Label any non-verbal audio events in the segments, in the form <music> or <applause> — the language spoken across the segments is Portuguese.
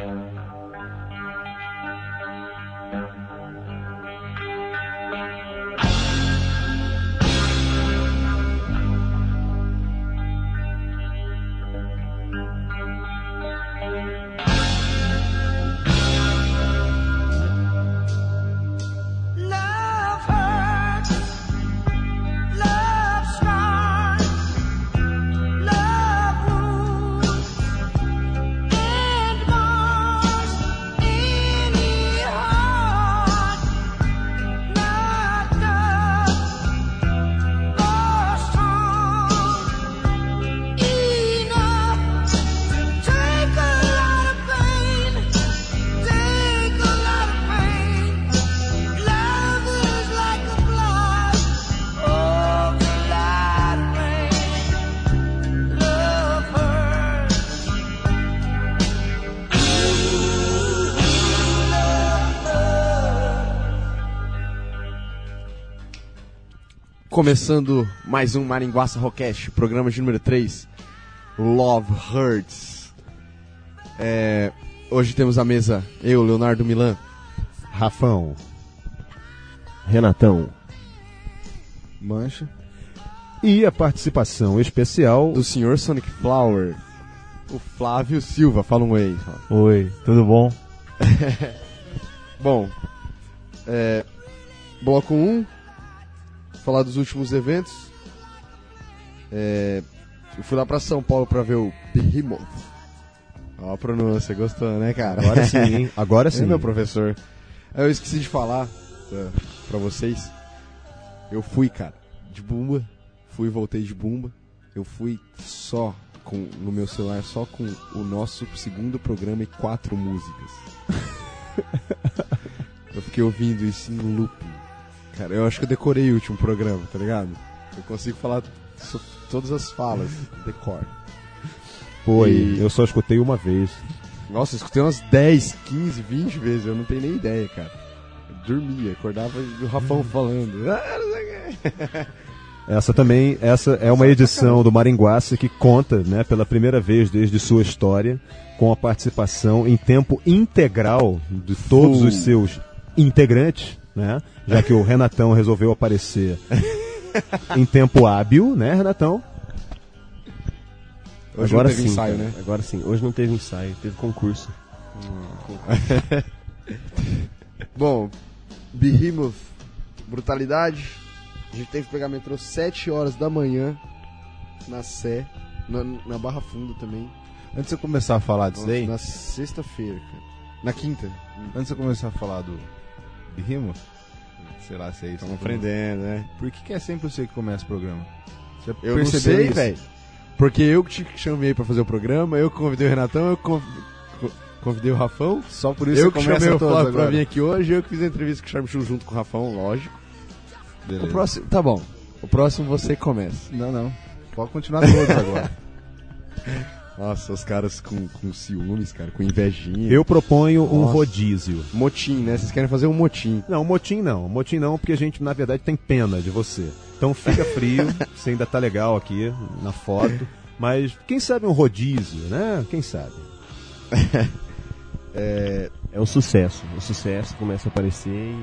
Yeah. Um. Começando mais um Maringuaça Rockcast, programa de número 3, Love Hurts. É, hoje temos a mesa, eu, Leonardo Milan, Rafão. Renatão. Mancha. E a participação especial. do senhor Sonic Flower, o Flávio Silva. Fala um oi. Oi, tudo bom? <laughs> Bom, é, bloco 1, falar dos últimos eventos. É, eu fui lá pra São Paulo pra ver o Behemoth. Ó a pronúncia, gostou, né, cara? Agora sim, hein? <laughs> Agora É, sim. meu professor. Eu esqueci de falar tá, pra vocês. Eu fui, cara, de Bumba. Fui e voltei de Bumba. Eu fui só com no meu celular, só com o nosso segundo programa e quatro músicas. <laughs> eu fiquei ouvindo isso em looping. Cara, eu acho que eu decorei o último programa, tá ligado? Eu consigo falar todas as falas, <laughs> decor. Foi, E- eu só escutei uma vez. Nossa, eu escutei umas 10, 15, 20 vezes, eu não tenho nem ideia, cara. Eu dormia, acordava e o Rafão falando. <laughs> "Ah, não sei o quê." Essa também, essa é uma edição do Maringuaça que conta, né, pela primeira vez desde sua história, com a participação em tempo integral de todos os seus integrantes, né? Já que o Renatão resolveu aparecer em tempo hábil, né, Renatão? Hoje Agora não teve sim, ensaio, né? Agora sim. Hoje não teve ensaio, teve concurso. <laughs> Bom, Behemoth, brutalidade. A gente teve que pegar metrô 7 horas da manhã na Sé, na, na Barra Funda também. Antes de eu começar a falar disso daí, Na sexta-feira, cara. Na quinta. antes de eu começar a falar do Rimo, sei lá se é isso. Estamos aprendendo, né? Por que, que é sempre você que começa o programa? Você Eu não sei, velho. Porque eu que te chamei pra fazer o programa, eu que convidei o Renatão, eu conv- convidei o Rafão. Só por isso eu que chamei o Flávio pra vir aqui hoje, eu que fiz a entrevista com o Charme Chu junto com o Rafão, lógico. Beleza. O próximo, tá bom. O próximo você começa. Não, não. Pode continuar todos agora. <laughs> Nossa, os caras com, com ciúmes, cara, com invejinha. Eu proponho um Nossa. rodízio. Motim, né? Vocês querem fazer um motim. Não, motim não. Motim não, porque a gente, na verdade, tem pena de você. Então fica frio, <laughs> você ainda tá legal aqui na foto. Mas quem sabe um rodízio, né? Quem sabe? <laughs> É o sucesso. O sucesso começa a aparecer e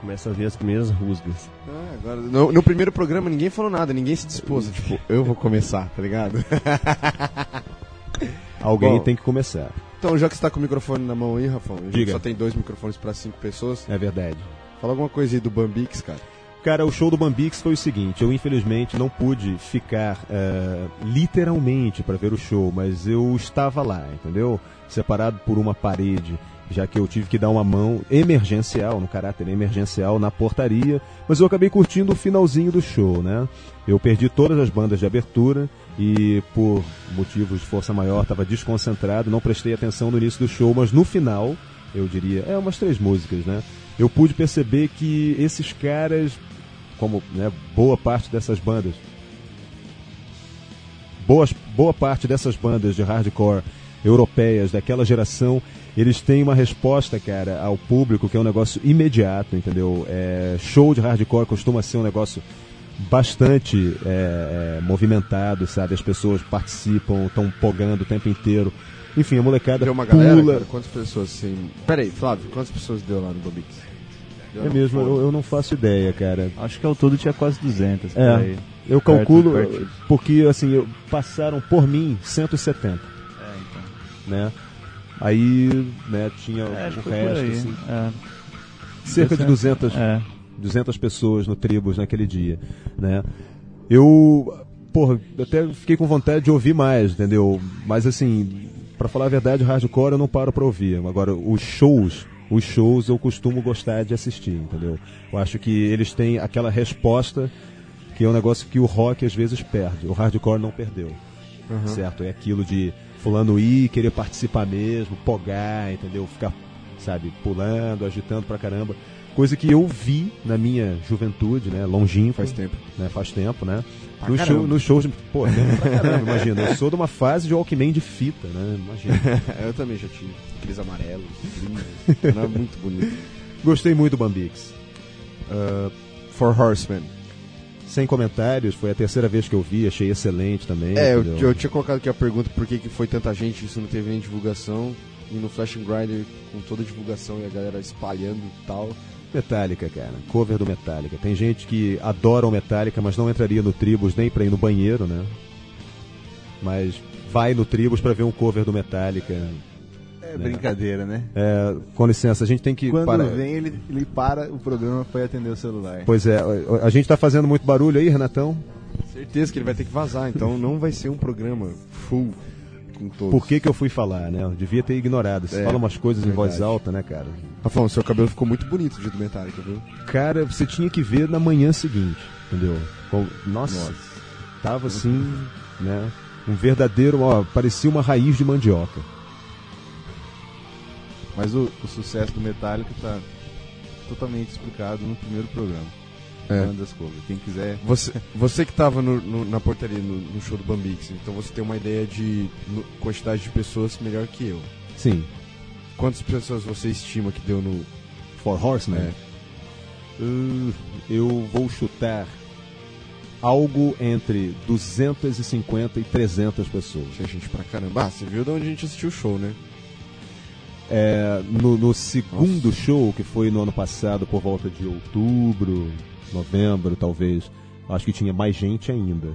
começa a ver as primeiras rusgas. Ah, agora, no, no primeiro programa ninguém falou nada, ninguém se dispôs. tipo, eu vou começar, tá ligado? <laughs> Alguém Bom. tem que começar. Então, já que você tá com o microfone na mão aí, Rafão, a gente Diga. só tem dois microfones pra cinco pessoas. É verdade. Fala alguma coisa aí do Bambix, cara. Cara, o show do Bambix foi o seguinte: eu infelizmente não pude ficar eh, literalmente para ver o show, mas eu estava lá, entendeu? Separado por uma parede, já que eu tive que dar uma mão emergencial, no caráter emergencial, na portaria, mas eu acabei curtindo o finalzinho do show, né? Eu perdi todas as bandas de abertura e, por motivos de força maior, estava desconcentrado, não prestei atenção no início do show, mas no final, eu diria, é umas três músicas, né? Eu pude perceber que esses caras como né, boa parte dessas bandas. Boas, boa parte dessas bandas de hardcore europeias daquela geração, eles têm uma resposta, cara, ao público que é um negócio imediato, entendeu? É, show de hardcore costuma ser um negócio bastante é, é, movimentado, sabe? As pessoas participam, estão pogando o tempo inteiro. Enfim, a molecada Deu uma galera, pula. cara? Quantas pessoas, assim... Pera aí, Flávio, quantas pessoas deu lá no Bobix? É mesmo, eu, eu não faço ideia, cara. Acho que ao todo tinha quase 200. por É. Eu calculo, porque assim, eu- passaram por mim 170, É, então. né? Aí, né, tinha É, o resto, assim, É. cerca de 200, É. 200 pessoas no Tribus naquele dia, né? Eu, porra, até fiquei com vontade de ouvir mais, entendeu? Mas assim, pra falar a verdade, hardcore eu não paro pra ouvir. Agora, os shows, os shows eu costumo gostar de assistir, entendeu? Eu acho que eles têm aquela resposta que é um negócio que o rock às vezes perde. O hardcore não perdeu, certo? É aquilo de fulano ir, querer participar mesmo, pogar, entendeu? Ficar, sabe, pulando, agitando pra caramba. Coisa que eu vi na minha juventude, né? Longínquo. Faz tempo. Né? Faz tempo, né? Pra No caramba. show, nos shows, de- pô, tempo pra caramba, imagina. Eu sou de uma fase de Walkman de fita, né? Imagina. <laughs> eu também já tive. Aqueles amarelos, lindos. Era muito bonito. Gostei muito do Bambix. Uh, For Horsemen. Sem comentários, foi a terceira vez que eu vi, achei excelente também. É, eu, eu tinha colocado aqui a pergunta por que, que foi tanta gente, isso não teve nem divulgação. E no Flash and Grinder, com toda a divulgação e a galera espalhando e tal. Metallica, cara. Cover do Metallica. Tem gente que adora o Metallica, mas não entraria no Tribus nem pra ir no banheiro, né? Mas vai no Tribus pra ver um cover do Metallica. É brincadeira, né? É, com licença, a gente tem que Quando parar. vem, ele, ele para o programa pra ir atender o celular. Pois é, a a gente tá fazendo muito barulho aí, Renatão? Certeza que ele vai ter que vazar, então não vai ser um programa full com todos. Por que, que eu fui falar, né? Eu devia ter ignorado. Você É, fala umas coisas em voz alta, né, cara? Rafão, seu cabelo ficou muito bonito dia do Metallica, viu? Cara, você tinha que ver na manhã seguinte, entendeu? Com- Nossa, tava assim, né? Um verdadeiro, ó, parecia uma raiz de mandioca. Mas o, o sucesso do Metallica tá totalmente explicado no primeiro programa. É. Bandas cover. Quem quiser. Você, <laughs> você que tava no- no- na portaria no, no show do Bambix, então você tem uma ideia de no- quantidade de pessoas melhor que eu. Sim. Quantas pessoas você estima que deu no. For Horseman? É. Uh, eu vou chutar algo entre 250 e 300 pessoas. Tinha gente pra caramba. Ah, você viu de onde a gente assistiu o show, né? É, no, no segundo show, que foi no ano passado, por volta de outubro, novembro, talvez, acho que tinha mais gente ainda.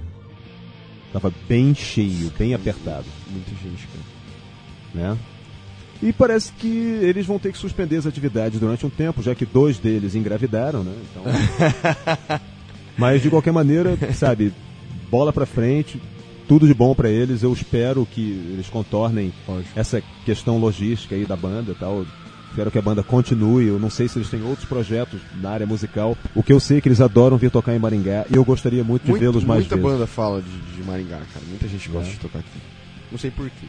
Tava bem cheio, bem apertado, Muita gente, cara. né? E parece que eles vão ter que suspender as atividades durante um tempo, já que dois deles engravidaram, né? Então... <laughs> Mas de qualquer maneira, sabe, bola pra frente, tudo de bom pra eles. Eu espero que eles contornem Lógico. essa questão logística aí da banda e tal. Espero que a banda continue. Eu não sei se eles têm outros projetos na área musical. O que eu sei é que eles adoram vir tocar em Maringá e eu gostaria muito de vê-los mais muita vezes. banda fala de, de Maringá, cara. Muita gente gosta É. de tocar aqui. Não sei porquê.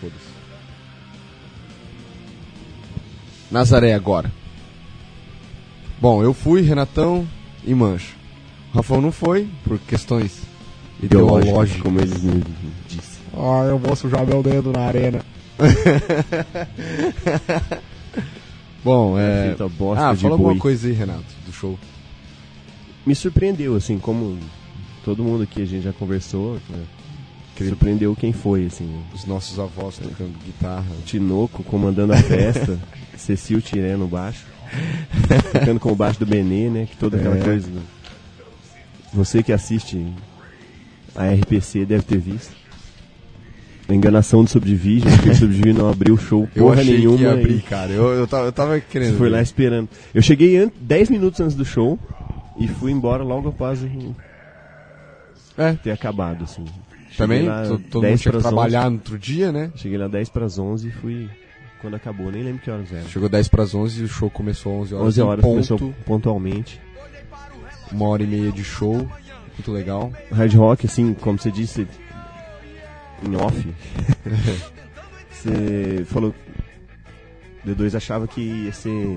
Foda-se. Nazaré agora. Bom, eu fui, Renatão e Mancho. O Rafão não foi, por questões ideológicas. como ele me disse. Ah, eu vou sujar meu dedo na arena. <laughs> Bom, é. Ah, fala alguma coisa aí, Renato, do show. Me surpreendeu, assim, como todo mundo que a gente já conversou, né? surpreendeu quem foi, assim. Os nossos avós tocando guitarra. Tinoco comandando a festa, <laughs> Cecil Tiré no baixo, tocando com o baixo do Benê, né? Que toda aquela É. coisa. né? Você que assiste a RPC deve ter visto. A enganação do Subdivision, porque o Subdivision não abriu show Eu porra achei nenhuma. que ia e abrir, cara. Eu, eu, tava, eu tava querendo. Você foi lá ver. esperando. Eu cheguei an 10 minutos antes do show e fui embora logo após o- É. ter acabado, assim. Também, Cheguei to- todo mundo 10 tinha que pras 11. trabalhar no outro dia, né? Cheguei lá 10 para as 11 e fui quando acabou, nem lembro que horas era. Chegou 10 pras 11 e o show começou 11 horas. 11 em horas ponto, começou pontualmente. Uma hora e meia de show. Muito legal. Hard rock, assim, como você disse em off, <laughs> você falou. D2 achava que ia ser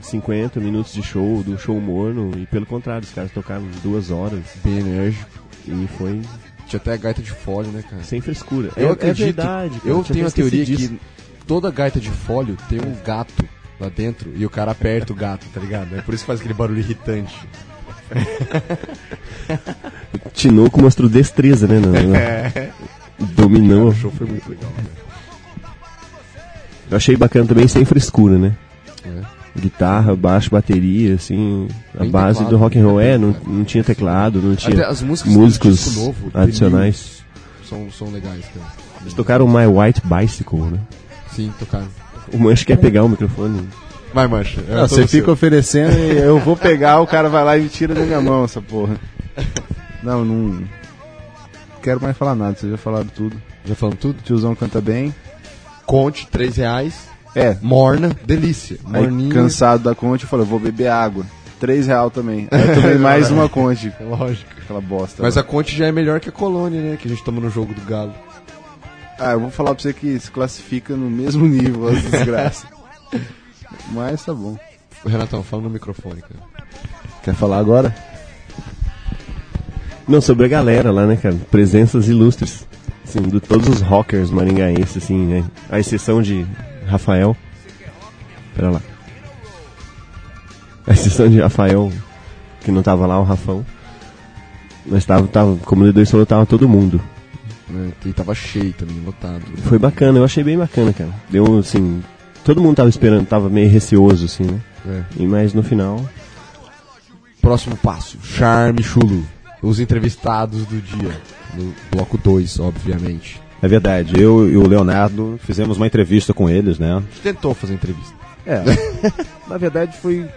50 minutos de show, do show morno, e pelo contrário, os caras tocaram duas horas Bem enérgico. e foi Tinha até a gaita de fole, né, cara? sem frescura. Eu é, acredito. é verdade. cara, eu tinha tenho a teoria esquecido que toda gaita de fólio tem um gato lá dentro e o cara aperta o gato, tá ligado? É por isso que faz aquele barulho irritante. <laughs> Tinoco mostrou destreza, né? Não, <laughs> É. Dominou. O show foi muito legal. né? Eu achei bacana também sem frescura, né? É. Guitarra, baixo, bateria, assim, a Bem base teclado, do rock and roll é, não, não tinha teclado, não tinha Até as músicas músicos novo, adicionais. São, são legais, cara. Eles tocaram My White Bicycle, né? Sim, tocaram. O Mancho quer pegar o microfone. Vai, Mancha. é Não, você seu. fica oferecendo e eu vou pegar, o cara vai lá e me tira da minha mão essa porra. Não, não. Quero mais falar nada, vocês já falaram tudo. Já falamos tudo? Tiozão canta bem. Conte, 3 reais. É, Morna, delícia. aí Morninha. cansado da conte, eu falei, eu vou beber água. Três real também. Aí eu tomei <laughs> mais uma conte. <laughs> Lógico. Aquela bosta. Mas lá. a Conte já é melhor que a Colônia, né? Que a gente toma no jogo do Galo. Ah, eu vou falar pra você que se classifica no mesmo nível as desgraças. <laughs> Mas tá bom. Renatão, fala no microfone, cara. Quer falar agora? Não, sobre a galera lá, né, cara? Presenças ilustres. Assim, de todos os rockers maringaenses, assim, né? A exceção de Rafael. Pera lá. A exceção de Rafael, que não tava lá, o Rafão. Mas tava, tava como o D2 falou, tava todo mundo. Né? E tava cheio também, lotado. Foi bacana, eu achei bem bacana, cara. Deu, assim... Todo mundo tava esperando, tava meio receoso, assim, né? É. E mas no final... Próximo passo, Charme Chulu. Os entrevistados do dia. No bloco 2, obviamente. É verdade, eu e o Leonardo fizemos uma entrevista com eles, né? A gente tentou fazer entrevista. É. <laughs> Na verdade foi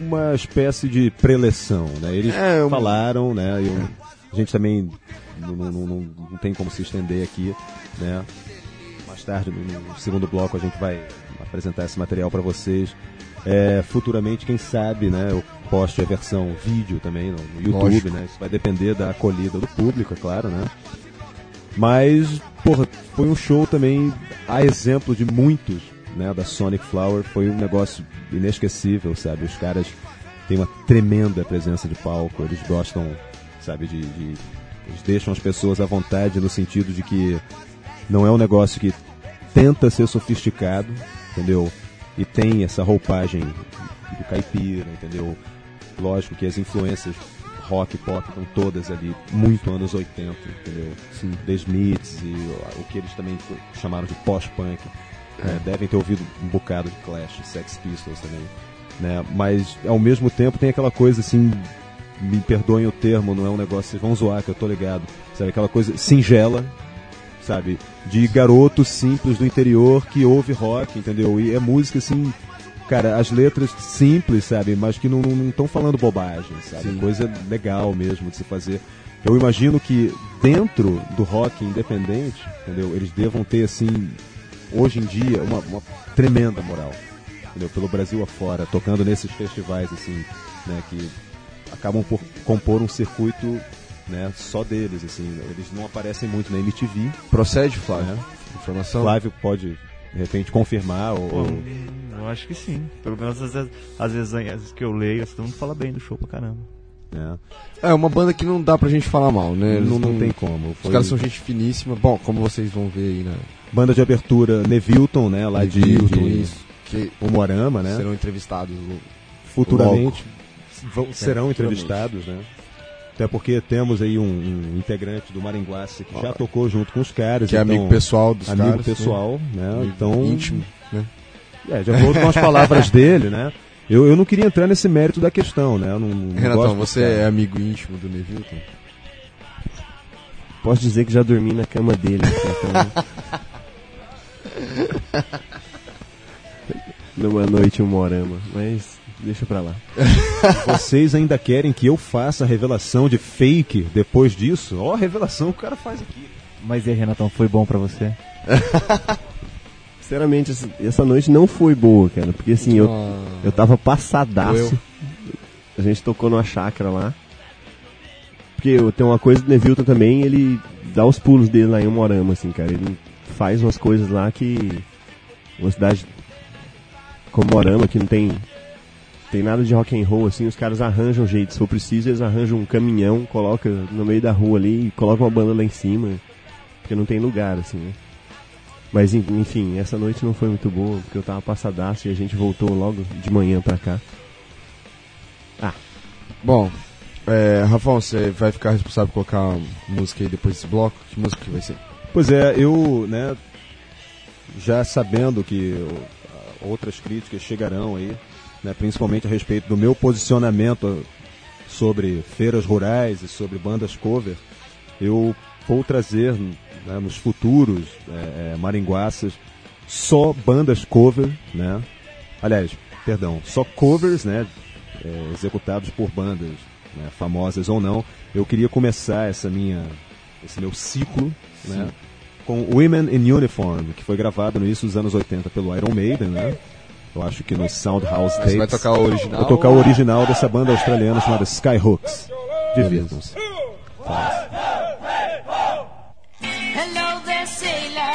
uma espécie de preleção, né? Eles É, um- falaram, né? eu- a gente também não, não, não, não tem como se estender aqui, né? Mais tarde, no, no segundo bloco, a gente vai apresentar esse material para vocês. É, futuramente, quem sabe, né? Eu poste a versão vídeo também no, YouTube, Lógico. né? Isso vai depender da acolhida do público, é claro, né? Mas, porra, foi um show também, a exemplo de muitos, né, da Sonic Flower, foi um negócio inesquecível, sabe? Os caras têm uma tremenda presença de palco, eles gostam, sabe, de, de- eles deixam as pessoas à vontade no sentido de que não é um negócio que tenta ser sofisticado, entendeu? E tem essa roupagem do caipira, entendeu? Lógico que as influências rock pop estão todas ali, muito anos 80, entendeu? Sim. The Smiths e o- que eles também chamaram de pós-punk. né? Devem ter ouvido um bocado de Clash, Sex Pistols também. Né? Mas, ao mesmo tempo, tem aquela coisa assim, me perdoem o termo, não é um negócio, vocês vão zoar que eu tô ligado. Sabe, aquela coisa singela, sabe? De garoto simples do interior que ouve rock, entendeu? E é música assim, cara, as letras simples, sabe? Mas que não estão falando bobagem, sabe? Sim. Coisa legal mesmo de se fazer. Eu imagino que dentro do rock independente, entendeu? Eles devam ter, assim, hoje em dia, uma, uma tremenda moral, entendeu? Pelo Brasil afora, tocando nesses festivais, assim, né? Que acabam por compor um circuito, né? Só deles, assim. Eles não aparecem muito na MTV, Procede, Flávio? né? Informação? Flávio pode, de repente, confirmar ou... Pô, eu acho que sim. Pelo menos as, as resenhas que eu leio, todo mundo fala bem do show pra caramba. né? É uma banda que não dá pra gente falar mal, né? Não, não tem como. Os Foi caras são gente finíssima. Bom, como vocês vão ver aí na Banda de abertura Nevilton, né? Lá de, Nevilton, de isso, que Umorama, né? serão entrevistados. Futuramente vão- serão entrevistados, né? Até porque temos aí um, um integrante do Maringuaça que já tocou junto com os caras. Que é então, amigo pessoal dos amigo caras. né? pessoal, né? Amigo Então, íntimo, né? É, de acordo com as palavras <laughs> dele, né? Eu, eu não queria entrar nesse mérito da questão, né? Eu não, não Renatão, você é amigo íntimo do Nevilton? Posso dizer que já dormi na cama dele. Então... <laughs> Numa noite um morama, mas deixa pra lá. <laughs> Vocês ainda querem que eu faça a revelação de fake depois disso? Ó, a revelação que o cara faz aqui. Mas e aí, Renatão, foi bom pra você? <laughs> Sinceramente, essa, noite não foi boa, cara. Porque assim, eu, Ah, eu tava passadaço. A gente tocou numa chácara lá. Porque eu- tem uma coisa do Nevilton também, ele dá os pulos dele lá em Umorama, assim, cara. Ele faz umas coisas lá que. Uma cidade como Morama, que não tem. Tem nada de rock and roll assim, os caras arranjam jeito, se for preciso, eles arranjam um caminhão, coloca no meio da rua ali e coloca uma banda lá em cima, porque não tem lugar assim, né? Mas enfim, essa noite não foi muito boa, porque eu tava passadaço e a gente voltou logo de manhã pra cá. Ah. Bom, é, você vai ficar responsável por colocar música aí depois desse bloco? Que música que vai ser? Pois é, eu, né, já sabendo que outras críticas chegarão aí, né, principalmente a respeito do meu posicionamento sobre feiras rurais e sobre bandas cover, eu vou trazer né, nos futuros é, é, maringuaças só bandas cover, né? Aliás, perdão, só covers, né? É, executados por bandas né, famosas ou não. Eu queria começar essa minha, esse meu ciclo, né? Com Women in Uniform, que foi gravado no início dos anos 80 pelo Iron Maiden, né? Eu acho que no Sound Soundhouse Tapes. Você vai tocar o original? Vou tocar o original dessa banda australiana chamada Skyhooks. Divirtam-se. Hello there, sailor.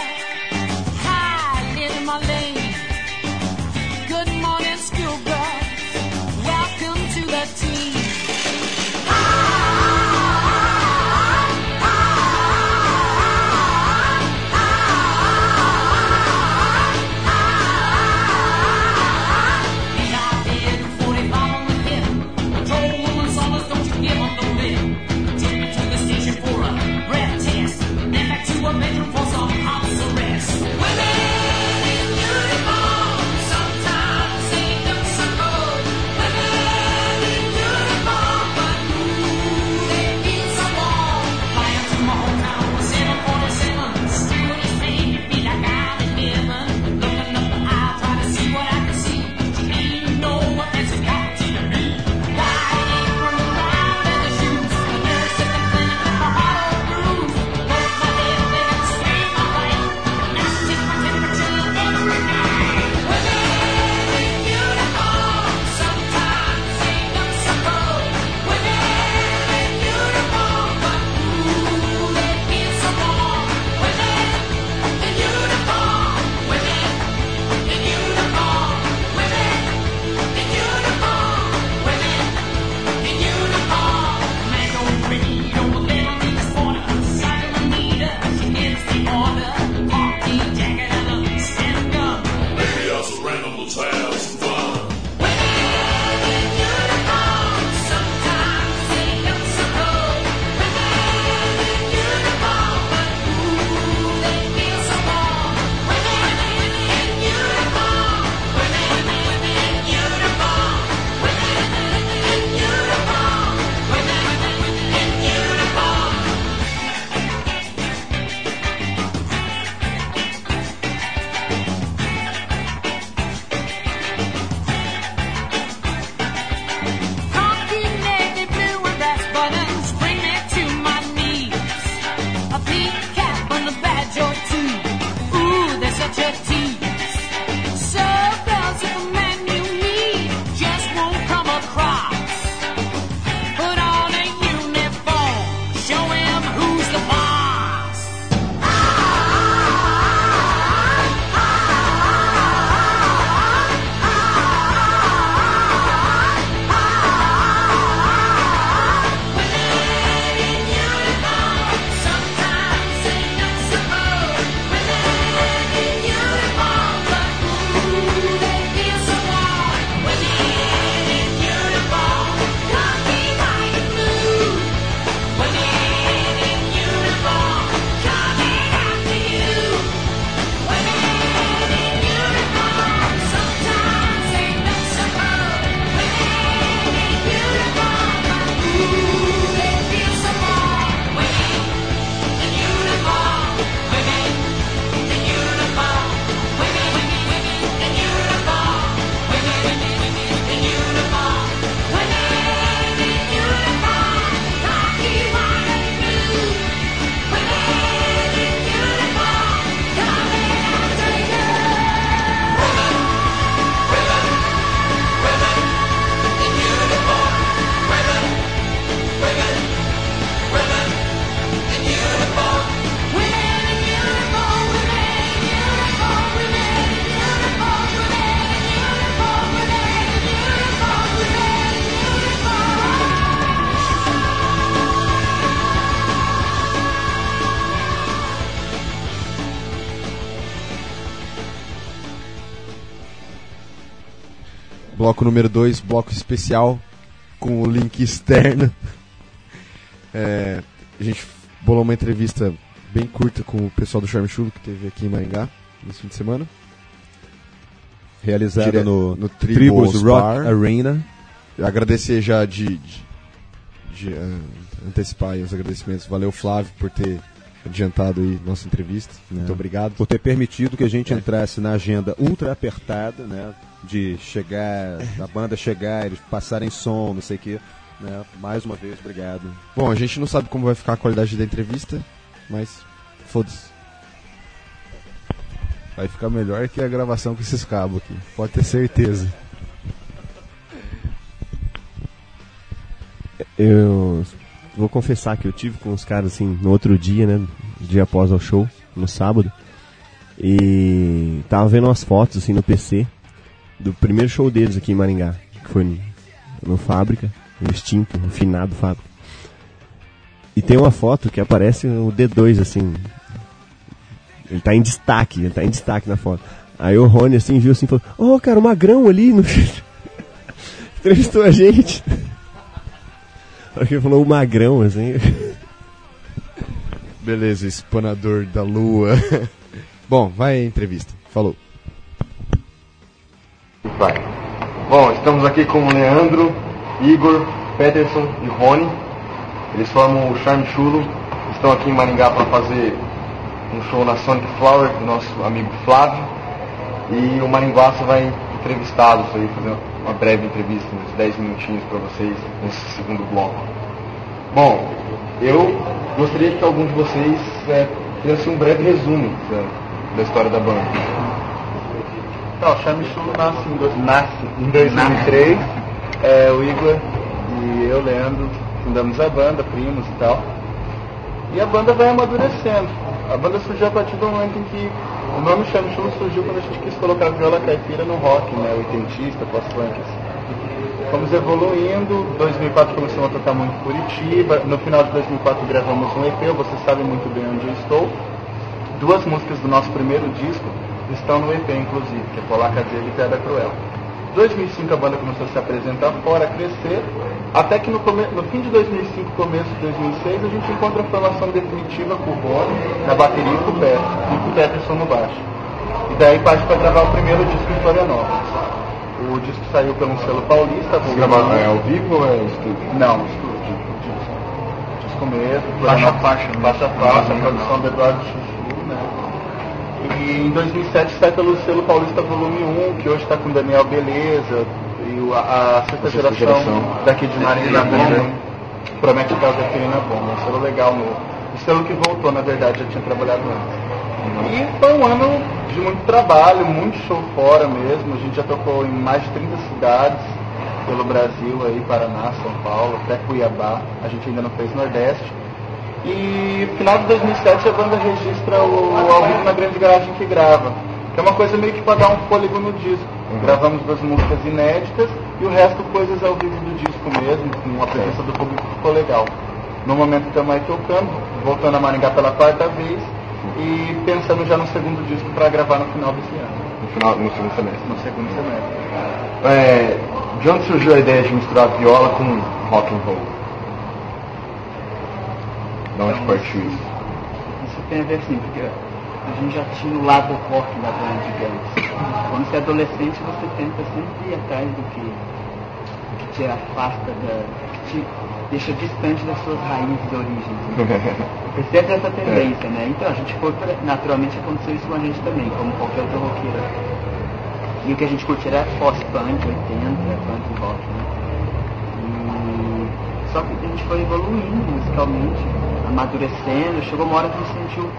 bloco número 2, bloco especial, com o link externo. É, a gente bolou uma entrevista bem curta com o pessoal do Charme Chulo que teve aqui em Maringá nesse fim de semana. Realizada no, no Tribus, Rock Arena. Agradecer já de, de, de uh, antecipar os agradecimentos. Valeu, Flávio, por ter adiantado aí nossa entrevista. Muito obrigado. por ter permitido que a gente entrasse na agenda ultra apertada, né? De chegar, a banda chegar, eles passarem som, não sei o quê. Né? Mais uma vez, obrigado. Bom, a gente não sabe como vai ficar a qualidade da entrevista, mas foda-se. Vai ficar melhor que a gravação com esses cabos aqui. Pode ter certeza. Eu vou confessar que eu tive com os caras assim no outro dia, né? Dia após o show, no sábado. E tava vendo umas fotos assim no PC do primeiro show deles aqui em Maringá, que foi no, no Fábrica, no extinto, no finado Fábrica. E tem uma foto que aparece o D2 assim. Ele tá em destaque, ele tá em destaque na foto. Aí o Rony assim viu assim e falou: "Ô, cara, o Magrão ali no <laughs> entrevistou a gente". Ele falou o magrão, assim. Beleza, espanador da lua. <laughs> Bom, vai a entrevista. Falou. Vai. Bom, estamos aqui com o Leandro, Igor, Peterson e Rony. Eles formam o Charme Chulo. Estão aqui em Maringá para fazer um show na Sonic Flower do nosso amigo Flávio. E o Maringuaça vai entrevistá-los aí, fazer uma breve entrevista, uns 10 minutinhos para vocês nesse segundo bloco. Bom, eu gostaria que algum de vocês é, fizesse um breve resumo da, da história da banda. Então, o Charme Chulo nasce em, nasce em 2003. É, o Igor e eu, Leandro, fundamos a banda, primos e tal. E a banda vai amadurecendo. A banda surgiu a partir do momento em que o nome Chame Chulo surgiu quando a gente quis colocar viola caipira no rock, né? Oitentista, pós-funk. assim. Fomos evoluindo, 2004 começamos a tocar muito Curitiba, no final de 2004 gravamos um EP, você sabe muito bem onde eu estou. Duas músicas do nosso primeiro disco estão no EP, inclusive, que é Polaca Dele e Pedra Cruel. 2005 a banda começou a se apresentar fora, a crescer, até que no, no fim de 2005, começo de 2006, a gente encontra a formação definitiva com o Rony na bateria e com o Peterson, e com o Peterson no baixo. E daí parte para gravar o primeiro disco em Florianópolis. O disco saiu pelo selo paulista. Gravaram é ao vivo ou é estúdio? Não, estúdio. Disco, disco mesmo. Faixa a Florianópolis, faixa, né? Faixa a faixa, produção do Eduardo Chuchu, né? E em 2007 sai pelo selo Paulista Volume 1, que hoje está com Daniel Beleza, e a, a sexta geração, geração. daqui de Maringá Bomba, promete causa aqui na bomba. Um selo legal novo. O selo que voltou, na verdade, já tinha trabalhado antes. E foi um ano de muito trabalho, muito show fora mesmo. A gente já tocou em mais de 30 cidades pelo Brasil, aí, Paraná, São Paulo, até Cuiabá. A gente ainda não fez Nordeste. E no final de 2007 a banda registra o vivo na grande garagem que grava. Que é uma coisa meio que para dar um fôlego no disco. Gravamos duas músicas inéditas e o resto coisas ao vivo do disco mesmo, com a presença do público que ficou legal. No momento estamos aí tocando, voltando a Maringá pela quarta vez e pensando já no segundo disco para gravar no final desse ano, No, final, no segundo semestre. no segundo semestre. É, de onde surgiu a ideia de misturar viola com rock and roll? De onde partiu isso? Isso tem a ver assim, porque a gente já tinha o lado rock da banda, digamos. Quando você é adolescente, você tenta sempre ir atrás do que, do que te afasta da. que te deixa distante das suas raízes de origem. entendeu? Foi sempre essa tendência, né? Então a gente foi, pra- naturalmente aconteceu isso com a gente também, como qualquer outro roqueiro. E o que a gente curtia era pós-punk, 80, punk rock, né? E... Só que a gente foi evoluindo musicalmente, amadurecendo, chegou uma hora que a gente sentiu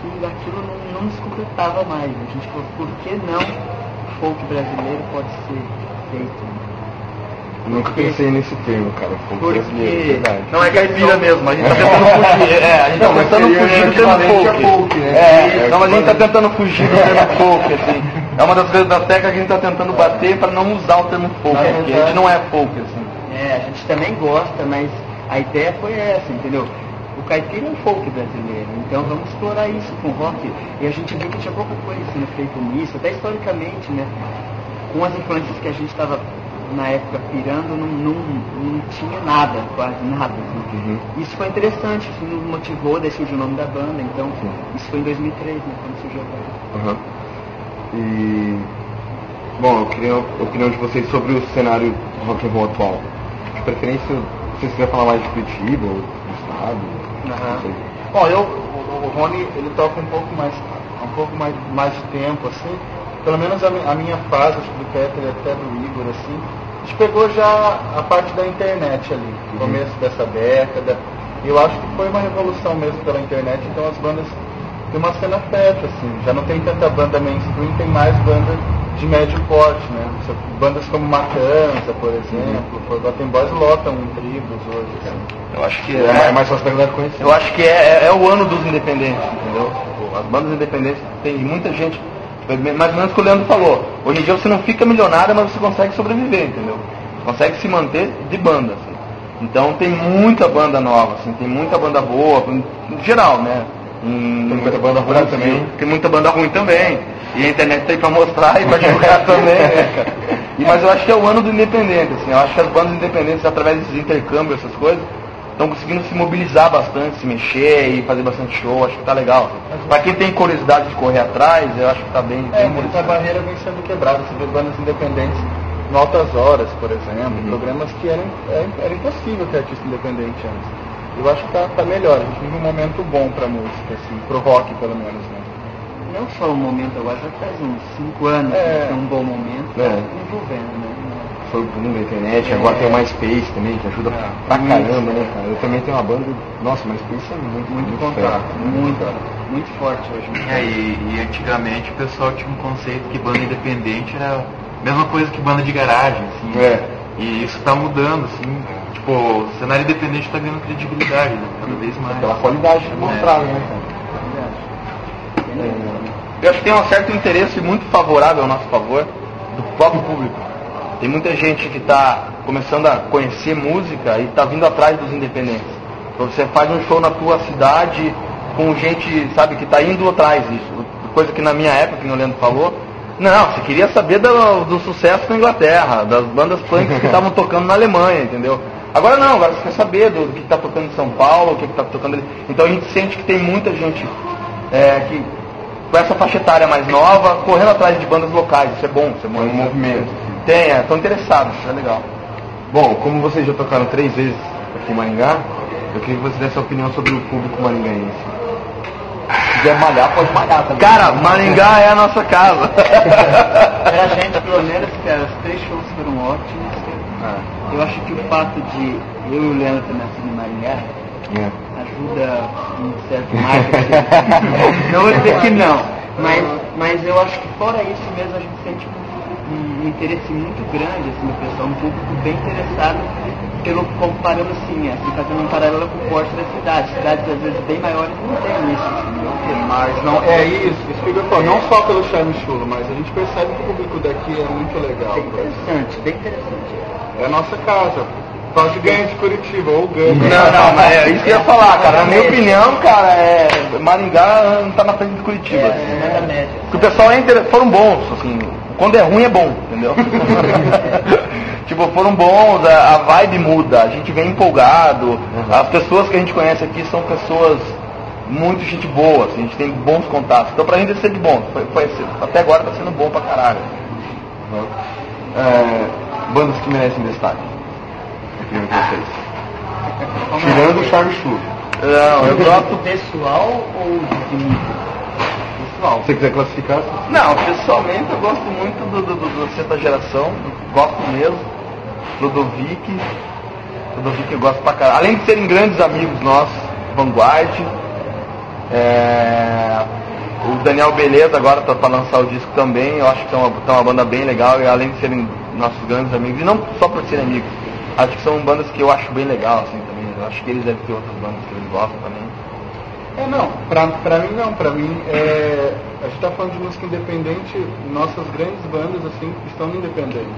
que aquilo não, não nos completava mais. A gente falou, por que não o folk brasileiro pode ser feito? Nunca pensei nesse termo, cara. Folk Porque- brasileiro, verdade. Não é caipira mesmo, a gente tá tentando fugir. É, a gente Não, tá tentando fugir do termo folk. folk, né? É, É, então a gente tá tentando fugir do termo folk, assim. É uma das coisas da tecla que a gente tá tentando bater para não usar o termo folk, Na porque a gente não é folk, assim. É, a gente também gosta, mas a ideia foi essa, entendeu? O caipira é um folk brasileiro, então vamos explorar isso com rock. E a gente viu que tinha pouca coisa sendo feita nisso, até historicamente, né? Com as influências que a gente estava na época pirando não, não, não tinha nada, quase nada. assim. Isso foi interessante, isso nos motivou, daí surgiu o nome da banda, então isso foi em 2003, né, quando surgiu a banda. Aham. E. Bom, eu queria a opinião de vocês sobre o cenário rock and roll atual. De preferência, se vocês quiserem falar mais de Curitiba ou do estado. Sei. Bom, eu, o, o Rony, ele toca um pouco mais, um pouco mais, mais de tempo, assim. Pelo menos a, a minha fase, acho que do Peter e até do Igor, assim. A gente pegou já a parte da internet ali, no começo dessa década. E eu acho que foi uma revolução mesmo pela internet, então as bandas têm uma cena fértil, assim. Já não tem tanta banda mainstream, tem mais banda de médio porte, né? Bandas como Matanza, por exemplo, Forgotten Boys lotam tribos hoje, assim. Eu acho que é, mais fácil da galera conhecer. Eu acho que é, é- é o ano dos independentes, entendeu? As bandas independentes tem muita gente, mais ou menos o que o Leandro falou. Hoje em dia você não fica milionário, mas você consegue sobreviver, entendeu? Você consegue se manter de banda, assim. Então tem muita banda nova, assim, tem muita banda boa, em, em geral, né? tem muita banda ruim também. Tem muita banda ruim também. E a internet tem pra mostrar e pra divulgar também, né, cara? E, mas eu acho que é o ano do independente, assim. Eu acho que as bandas independentes, através desses intercâmbios, essas coisas, estão conseguindo se mobilizar bastante, se mexer e fazer bastante show. Acho que tá legal. Pra quem tem curiosidade de correr atrás, eu acho que tá bem, É, bem interessante. barreira vem sendo quebrada. Você vê bandas independentes no Altas Horas, por exemplo, programas que eram, era, era impossível ter artista independente antes. Eu acho que tá, tá melhor, a gente vive um momento bom pra música, assim, pro rock pelo menos, né? Não só o momento agora, já faz uns 5 anos É. que é um bom momento, É. tá envolvendo, né? Foi o boom da internet, agora tem o MySpace também, que ajuda pra caramba, né, cara? Eu também tenho uma banda, nossa, o MySpace é muito, muito, muito contato, fera. Muito, muito forte hoje. É, e, e antigamente o pessoal tinha um conceito que banda independente era a mesma coisa que banda de garagem, assim. É. E isso tá mudando, assim. Tipo, o cenário independente tá ganhando credibilidade, né? Cada vez mais. Pela qualidade demonstrada, né, cara? Eu acho que tem um certo interesse muito favorável ao nosso favor do próprio público. Tem muita gente que está começando a conhecer música e está vindo atrás dos independentes. Então você faz um show na tua cidade com gente, sabe, que está indo atrás disso. Coisa que na minha época, que o Leandro falou, não, você queria saber do, do sucesso na Inglaterra, das bandas punks que estavam tocando na Alemanha, entendeu? Agora não, agora você quer saber do, do que está tocando em São Paulo, o que está tocando ali. Então a gente sente que tem muita gente é, que com essa faixa etária mais nova, correndo atrás de bandas locais. Isso é bom, isso é bom. É um movimento. Tem, estão interessados, isso é legal. Bom, como vocês já tocaram três vezes aqui em Maringá, eu queria que você desse a opinião sobre o público maringaense. Se quiser malhar, pode malhar também. Cara, Maringá é a nossa casa. <laughs> Pra gente, pelo menos, cara, os três shows foram ótimos. Eu acho que o fato de eu e o Leandro ter nascido em Maringá É. ajuda um certo marketing. <laughs> não vou dizer que não, mas, mas eu acho que fora isso mesmo a gente sente um, um interesse muito grande assim, do pessoal, um público bem interessado pelo comparando assim, assim, fazendo um paralelo com o porte da cidade. Cidades às vezes bem maiores não tem isso, entendeu? Mas não, é isso, isso que eu falo, não só pelo charme chulo, mas a gente percebe que o público daqui é muito legal. Bem interessante, bem interessante. É a nossa casa. Pode ganhar de Curitiba, ou ganha. Não, não, mas é isso que eu ia falar, cara. Na minha opinião, cara, é. Maringá não tá na frente de Curitiba. É, média. Porque o pessoal é inter... foram bons, assim. Quando é ruim é bom, entendeu? <laughs> tipo, foram bons, a, a vibe muda, a gente vem empolgado. As pessoas que a gente conhece aqui são pessoas muito gente boa, assim, a gente tem bons contatos. Então pra gente é sempre bom. Foi, foi- até agora tá sendo bom pra caralho. É, bandas que merecem destaque. Opinião de vocês. Tirando o Charles Chu. Não, eu gosto pessoal ou de mídia? pessoal. Você quiser classificar. Não, pessoalmente eu gosto muito do, do, do, do sexta geração, gosto mesmo. Ludovic. Ludovic eu gosto pra caralho. Além de serem grandes amigos nossos, Vanguard. É, o Daniel Beleza agora tá pra lançar o disco também, eu acho que é uma, tá uma banda bem legal, e além de serem nossos grandes amigos, e não só por serem amigos, acho que são bandas que eu acho bem legal, assim, também. Eu acho que eles devem ter outras bandas que eles gostam também. É, não, pra, pra mim não, pra mim é, a gente tá falando de música independente, nossas grandes bandas assim estão no independente.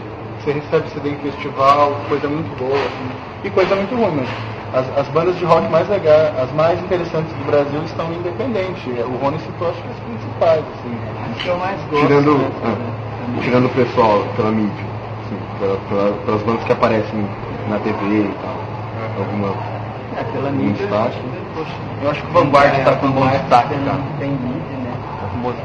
Você recebe CD em festival, coisa muito boa, assim, e coisa muito ruim, mas as, as bandas de rock mais legais, as mais interessantes do Brasil estão no independente. O Rony citou acho que as principais, assim. As que eu mais gosto. Tirando, né, ah, tirando o pessoal pela mídia. assim, pela- pela- pelas bandas que aparecem na TV e tal. Alguma. É, pela mídia. destaque? Eu acho que o Vanguard está com um bom destaque, não cara. tem mídia, né?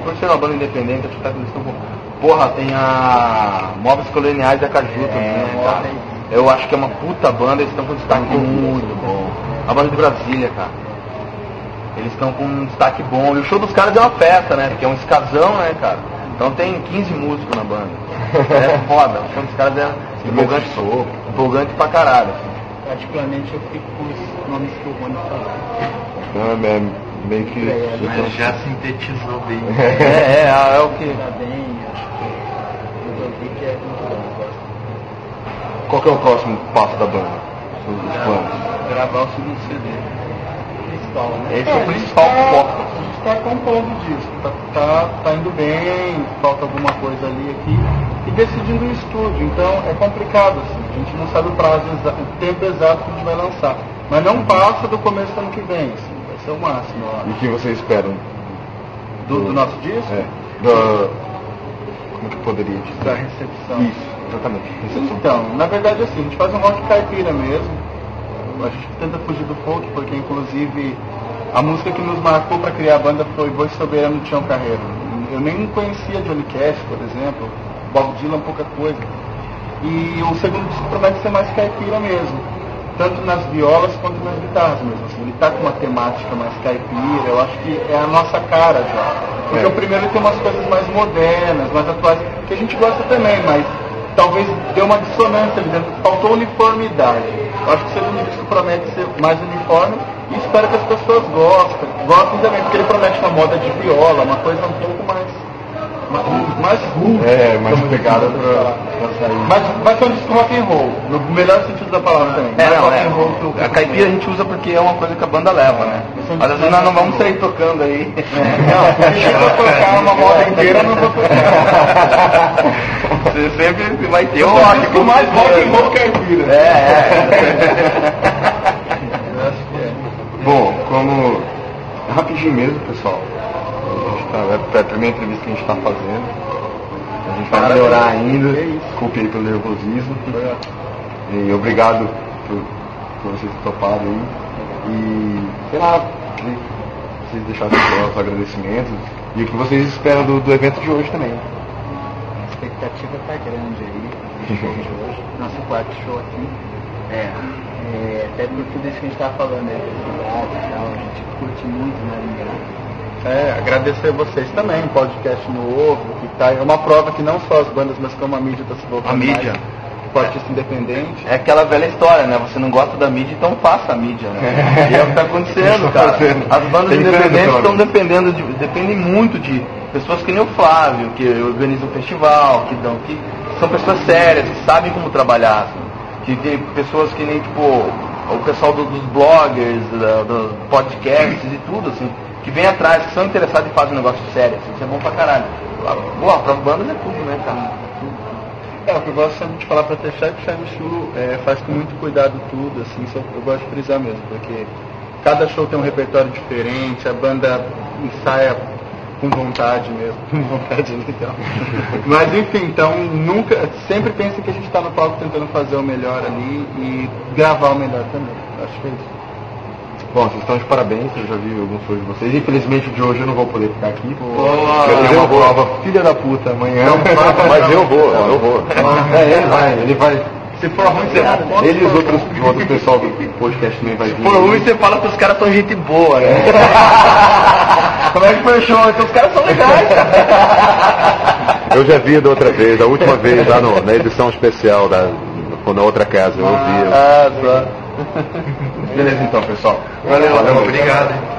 Por ser uma banda independente, acho que tá com eles estão com. Porra, tem a Móveis Coloniais da Caju também, né, cara? Eu acho que é uma puta banda, eles estão com um destaque muito bom. A banda de Brasília, cara. Eles estão com um destaque bom. E o show dos caras é uma festa, né? Porque é um escasão, né, cara? Então tem 15 músicos na banda. É foda. O show dos caras é empolgante, empolgante pra caralho. assim. Particularmente eu fico com os nomes que o Rony falou. Não, é meio que. Mas já sintetizou bem. <laughs> É, é, é o que. Tá bem, acho que resolvi que é muito bom. Qual que é o próximo passo da banda? Os planos. Gravar o segundo CD. Principal, né? Esse é o principal foco. Está compondo disso, tá, tá, tá indo bem, falta alguma coisa ali aqui. E decidindo o estúdio, então é complicado, assim, a gente não sabe o prazo, exa- o tempo exato que a gente vai lançar. Mas não passa do começo do ano que vem, assim, vai ser o máximo. E o que vocês esperam? Do, do nosso disco? É. Da... Como que poderia dizer? Da recepção. Isso, exatamente. Recepção. Então, na verdade assim, a gente faz um rock caipira mesmo. A gente tenta fugir do folk, porque inclusive a música que nos marcou para criar a banda foi Boi Soberano de Tião Carreiro. Eu nem conhecia Johnny Cash, por exemplo, Bob Dylan, pouca coisa. E o segundo disco promete ser mais caipira mesmo. Tanto nas violas quanto nas guitarras mesmo. Assim, ele tá com uma temática mais caipira, eu acho que é a nossa cara já. Porque É. o primeiro tem umas coisas mais modernas, mais atuais, que a gente gosta também, mas talvez deu uma dissonância ali dentro, faltou uniformidade. Eu acho que o segundo disco promete ser mais uniforme e espero que as pessoas gostem, gostem também, porque ele promete uma moda de viola, uma coisa um pouco mais mais, ruim. É, mais pegada pra, pra sair. Mas vai ser um disco rock and roll, no melhor sentido da palavra também. É, mais não, rock é. and roll que o- A o caipira a gente usa porque é uma coisa que a banda leva, né? Às vezes nós não vamos sair tocando aí. <laughs> Não, se eu tocar uma moda inteira, eu não vou tocar. <laughs> Você sempre vai ter sou rock. disco mais rock and roll caipira. É, <laughs> é. Bom, como. Rapidinho mesmo, pessoal. É a primeira entrevista que a gente está fazendo. A gente vai melhorar ainda. Desculpe aí pelo nervosismo. E obrigado por, por vocês toparem aí. E sei lá, que vocês deixassem os nossos agradecimentos. E o que vocês esperam do, do evento de hoje também. A expectativa tá grande aí, de hoje. <laughs> Nosso quarto show aqui. É, é, até por tudo isso que a gente tava falando aí, da cidade e tal, a gente curte muito Maringá. É, agradecer vocês também, um podcast novo, que tá, é uma prova que não só as bandas, mas como a mídia está se voltando A mídia. mais artista independente. É aquela velha história, né? Você não gosta da mídia, então faça a mídia, né? E é o que tá acontecendo, cara. As bandas Tem independentes estão dependendo de, dependem muito de pessoas que nem o Flávio, que organizam o festival, que dão, que são pessoas sérias, que sabem como trabalhar, assim. que tem pessoas que nem tipo o pessoal do- dos bloggers, da- dos podcasts e tudo, assim, que vem atrás, que são interessados e fazem um negócio sério, assim, isso é bom pra caralho. Boa, pras bandas é tudo, né, cara? É, o que eu gosto sempre de falar pra Techar é que o Charme Chulo é, faz com muito cuidado tudo, assim, isso eu, gosto de frisar mesmo, porque cada show tem um repertório diferente, a banda ensaia com vontade mesmo, <laughs> com vontade é legal. <laughs> Mas enfim, então nunca, sempre pensa que a gente está no palco tentando fazer o melhor ali e gravar o melhor também. Acho que é isso. Bom, vocês estão de parabéns, eu já vi alguns shows de vocês. Infelizmente o de hoje eu não vou poder ficar aqui. Boa. eu tenho uma prova filha da puta amanhã. Vai, mas eu vou, eu vou. É, ele vai, ele vai. Se for ruim, você conta. Ele e os outros, o outro pessoal do podcast também vai vir. for ruim, você fala que os caras são gente boa, né? <laughs> Como é que foi o show? Então os caras são legais, Eu já vi da outra vez, a última vez lá no- na edição especial da, na outra casa, eu ouvi. Ah, só. Beleza então, pessoal. Valeu, valeu obrigado.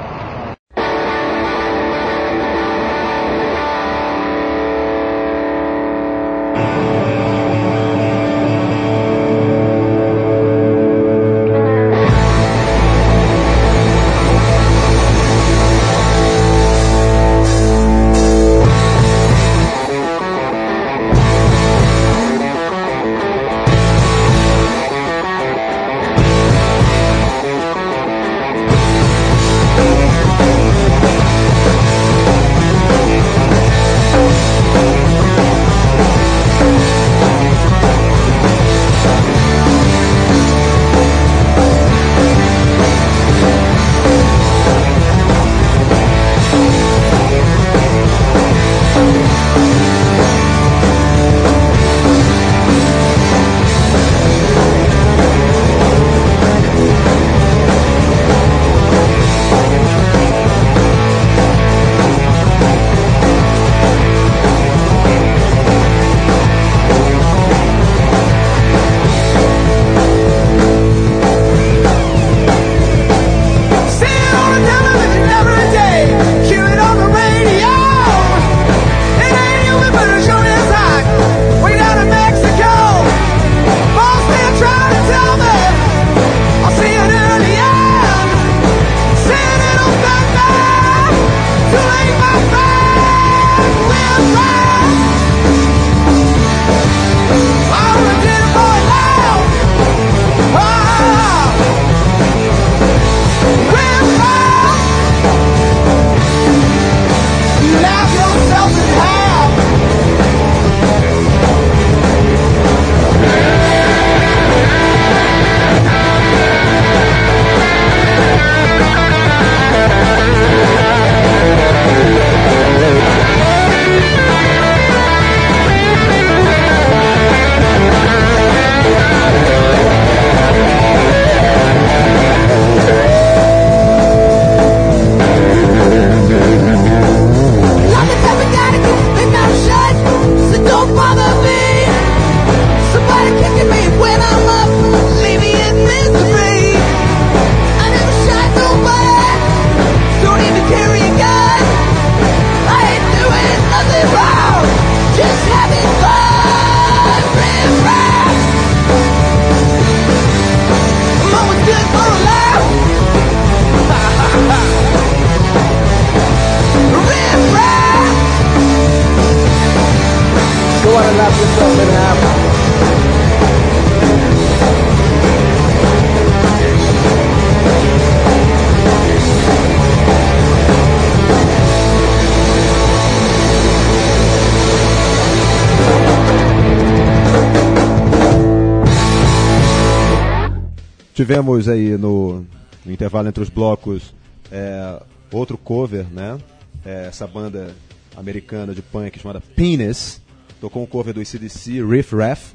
Tivemos aí no, no intervalo entre os blocos é, outro cover, né? É, essa banda americana de punk chamada Penis tocou um cover do CDC, Riff Raff.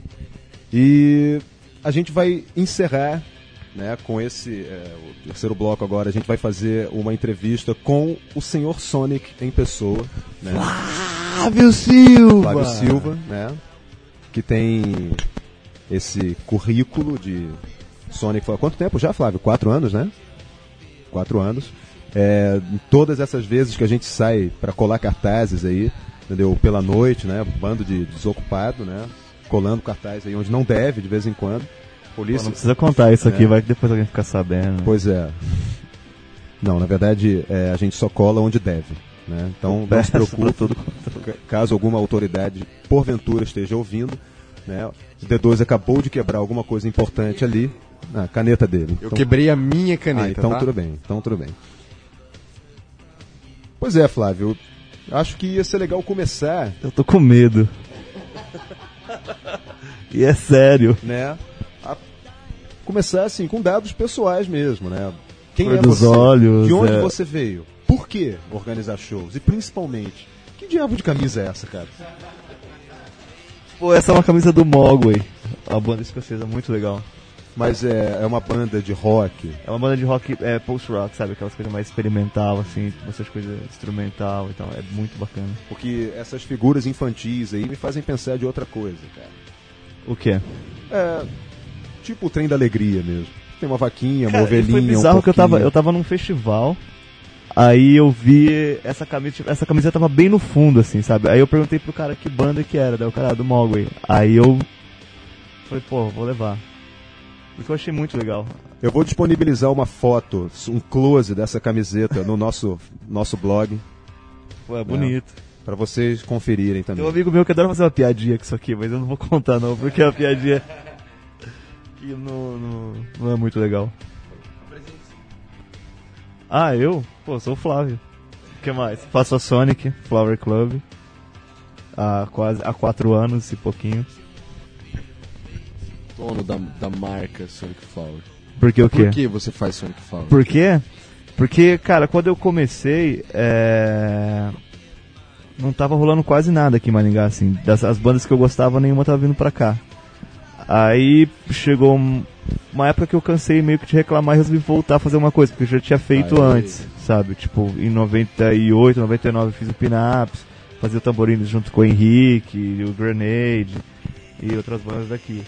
E a gente vai encerrar né, com esse é, o terceiro bloco agora. A gente vai fazer uma entrevista com o senhor Sonic em pessoa. Né? Flávio Silva! Flávio Silva, né? Que tem esse currículo de Sonic. Há quanto tempo já, Flávio? Quatro anos, né? Quatro anos. É, todas essas vezes que a gente sai para colar cartazes aí, entendeu? Pela noite, né? Bando de desocupado, né? Colando cartazes aí onde não deve, de vez em quando. Polícia. Pô, não precisa contar isso aqui, É. vai que depois alguém fica sabendo. Pois é. Não, na verdade, é, a gente só cola onde deve. Né? Então, não se preocupe. Caso alguma autoridade, porventura, esteja ouvindo, né? o D2 acabou de quebrar alguma coisa importante ali, na caneta dele. Eu quebrei a minha caneta, Ah, então tá? tudo bem. Então tudo bem. Pois é, Flávio. Acho que ia ser legal começar. Eu tô com medo. e é sério. né? A começar assim com dados pessoais mesmo, né? Quem Cor é dos você? olhos, de onde é. você veio? Por que organizar shows? E principalmente, que diabo de camisa é essa, cara? Pô, essa é uma camisa do Mogwai. A banda escocesa, muito legal. Mas é, é uma banda de rock. É uma banda de rock é, post-rock, sabe? Aquelas coisas mais experimental, assim, essas coisas instrumental e tal. É muito bacana. Porque essas figuras infantis aí me fazem pensar de outra coisa, cara. O quê? É. Tipo o trem da alegria mesmo. Tem uma vaquinha, uma Cara, e ovelhinha. foi bizarro um que eu tava, eu tava num festival, aí eu vi essa camisa, essa camisa tava bem no fundo, assim, sabe? Aí eu perguntei pro cara que banda que era, daí o cara "Ah, do Mogwai. Aí eu falei, pô, vou levar. Porque eu achei muito legal. Eu vou disponibilizar uma foto, um close dessa camiseta no nosso, nosso blog. Pô, é bonito. Para vocês conferirem também. Tem um amigo meu que adora fazer uma piadinha com isso aqui, mas eu não vou contar não, porque é uma piadinha que não, não, não é muito legal. Ah, eu? Pô, sou o Flávio. O que mais? Faço a Sonic Flower Club há quase há quatro anos e pouquinho. Dono da, da marca Sonic Flower. Por que o quê? Por que você faz Sonic Flower? Por quê? Porque, cara, quando eu comecei, é... não tava rolando quase nada aqui em Maringá, assim. Das as bandas que eu gostava, nenhuma tava vindo pra cá. Aí chegou um- uma época que eu cansei meio que de reclamar e resolvi voltar a fazer uma coisa, porque eu já tinha feito antes, sabe? Tipo, em 98, 99 eu fiz o Pinaps, fazia o tamborines junto com o Henrique, o Grenade e outras bandas daqui.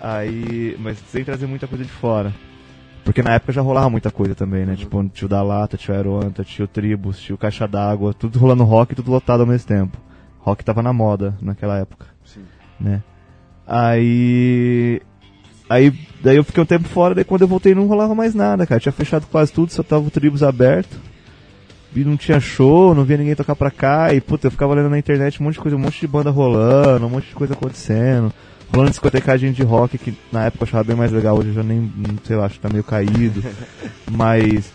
Aí, mas sem trazer muita coisa de fora. Porque na época já rolava muita coisa também, né? Tipo, tinha o da Lata, tinha o Aeroanta, tinha o Tribus, tinha o Caixa d'Água, tudo rolando rock e tudo lotado ao mesmo tempo. Rock tava na moda naquela época. Sim. Né? Aí. Aí, daí eu fiquei um tempo fora, daí quando eu voltei não rolava mais nada, cara. Tinha fechado quase tudo, só tava o Tribus aberto. E não tinha show, não via ninguém tocar pra cá. E puta, eu ficava olhando na internet um monte de coisa, um monte de banda rolando, um monte de coisa acontecendo. Rolando discotecagem de rock, que na época eu achava bem mais legal, hoje eu já nem, não sei lá, acho que tá meio caído. <laughs> Mas.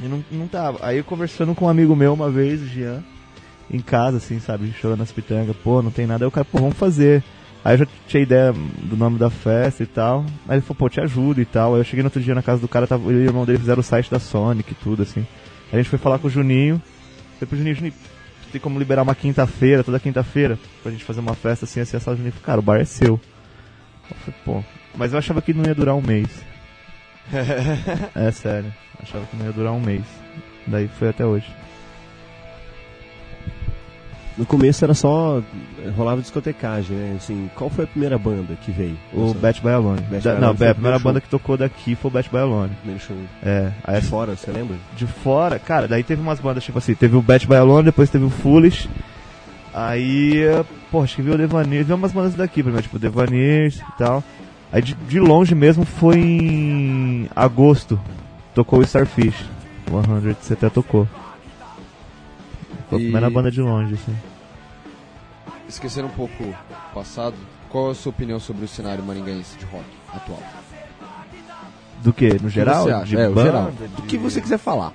E não, não tava. Aí eu conversando com um amigo meu uma vez, o Jean, em casa, assim, sabe, chorando as pitangas, pô, não tem nada. Aí o cara, pô, vamos fazer. Aí eu já tinha ideia do nome da festa e tal. Aí ele falou, pô, te ajudo e tal. Aí eu cheguei no outro dia na casa do cara, tava, ele e o irmão dele fizeram o site da Sonic e tudo, assim. Aí a gente foi falar com o Juninho. Falei pro Juninho, Juninho, tem como liberar uma quinta-feira, toda quinta-feira, pra gente fazer uma festa assim, assim, assim. Juninho cara, o bar é seu. Eu falei, pô, mas eu achava que não ia durar um mês. <laughs> é sério, achava que não ia durar um mês. Daí foi até hoje. No começo era só. rolava discotecagem, né? Assim, qual foi a primeira banda que veio? O Bet by Alone. Bet Da- by não, a primeira primeiro banda show. que tocou daqui foi o Bet by Alone. Primeiro show. É, aí De fora, você lembra? De fora, cara, daí teve umas bandas, tipo assim, teve o Bet by Alone, depois teve o Foolish. Aí, pô, acho que veio o Devanir, veio umas bandas daqui primeiro, tipo Devanir e tal. Aí de, de longe mesmo foi em agosto, tocou o Starfish. 100, você até tocou. Foi a primeira banda de longe, assim. Esquecendo um pouco o passado, qual é a sua opinião sobre o cenário maringaense de rock atual? Do que? No que geral? acha? De é, banda, geral. Do de- que você quiser falar.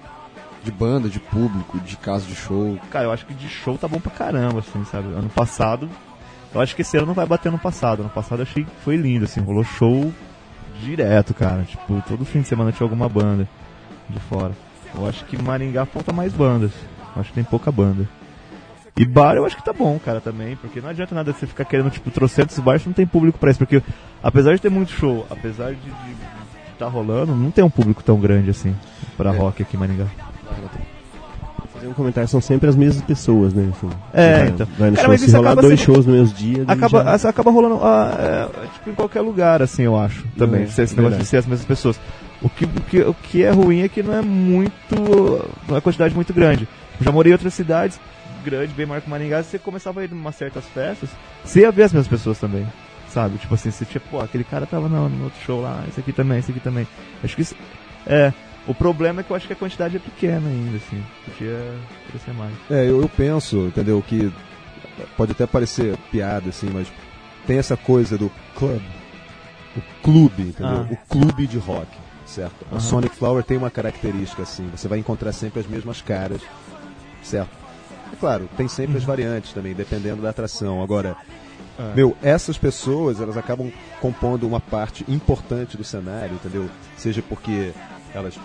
De banda, de público, de casa de show. Cara, eu acho que de show tá bom pra caramba, assim, sabe? Ano passado, eu acho que esse ano não vai bater no passado. Ano passado eu achei que foi lindo, assim, rolou show direto, cara. Tipo, todo fim de semana tinha alguma banda de fora. Eu acho que Maringá falta mais bandas. Eu acho que tem pouca banda. E bar eu acho que tá bom, cara, também, porque não adianta nada você ficar querendo, tipo, trocentos baixos, não tem público pra isso, porque apesar de ter muito show, apesar de, de, de tá rolando, não tem um público tão grande assim pra É. rock aqui em Maringá. Fazer um comentário, são sempre as mesmas pessoas, né? Assim, É, vai, então. Vai no Cara, show, mas se rolar dois sendo- shows no mesmo dia. Acaba, já- acaba rolando ah, é, tipo, em qualquer lugar, assim, eu acho. Também, É, se esse negócio de ser as mesmas pessoas. O que, o, que, o que é ruim é que não é muito. não é quantidade muito grande. Eu já morei em outras cidades grandes, bem maior que Maringá, você começava a ir em umas certas festas, você ia ver as mesmas pessoas também. Sabe? Tipo assim, você tinha, pô, aquele cara tava no, no outro show lá, esse aqui também, esse aqui também. Acho que isso. É. O problema é que eu acho que a quantidade é pequena ainda, assim. Podia crescer mais. É, eu, eu penso, entendeu, que pode até parecer piada, assim, mas tem essa coisa do club. O clube, entendeu? Ah. O clube de rock, certo? A Aham. Sonic Flower tem uma característica assim, você vai encontrar sempre as mesmas caras, certo? Claro, tem sempre as variantes também, dependendo da atração. Agora, É. meu, essas pessoas, elas acabam compondo uma parte importante do cenário, entendeu? Seja porque elas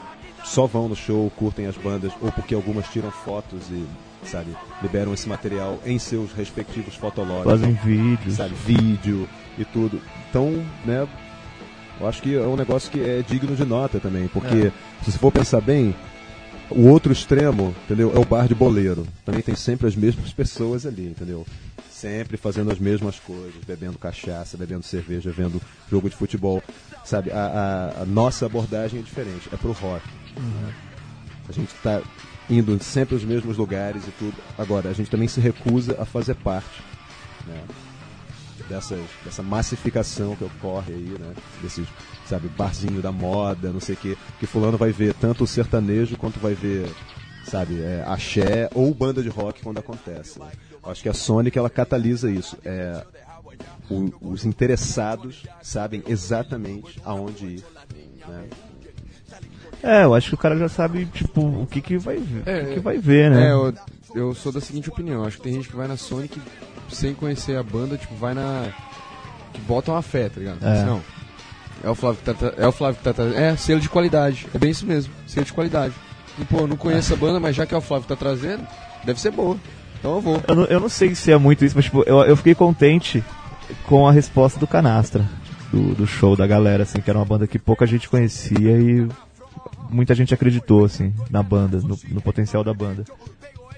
só vão no show, curtem as bandas, ou porque algumas tiram fotos e, sabe, liberam esse material em seus respectivos fotológicos. Fazem vídeos. Sabe, vídeo e tudo. Então, né, eu acho que é um negócio que é digno de nota também, porque É. se você for pensar bem, o outro extremo, entendeu, é o bar de boleiro. Também tem sempre as mesmas pessoas ali, entendeu? Sempre fazendo as mesmas coisas, bebendo cachaça, bebendo cerveja, vendo jogo de futebol. Sabe, a, a- a nossa abordagem é diferente, é pro rock. A gente está indo sempre aos mesmos lugares e tudo. Agora, a gente também se recusa a fazer parte né, dessas, dessa massificação que ocorre aí, né? Desses, sabe, barzinho da moda, não sei o quê. Que fulano vai ver tanto o sertanejo quanto vai ver, sabe, é, axé ou banda de rock quando acontece. né? Acho que a Sonic, ela catalisa isso. É, o- os interessados sabem exatamente aonde ir. Né? É, eu acho que o cara já sabe, tipo, o que que vai ver, É, o que que vai ver, né? É, eu, eu sou da seguinte opinião. Acho que tem gente que vai na Sonic sem conhecer a banda, tipo, vai na. que bota uma fé, tá ligado? É. Não. É o Flávio que tá, tra- é o Flávio que tá trazendo. É, selo de qualidade. É bem isso mesmo. Selo de qualidade. E, pô, eu não conheço a banda, mas já que é o Flávio que tá trazendo, deve ser boa. Então eu vou. Eu não, eu não sei se é muito isso, mas tipo, eu, eu fiquei contente com a resposta do Canastra, do, do show da galera, assim, que era uma banda que pouca gente conhecia e muita gente acreditou, assim, na banda, no, no potencial da banda.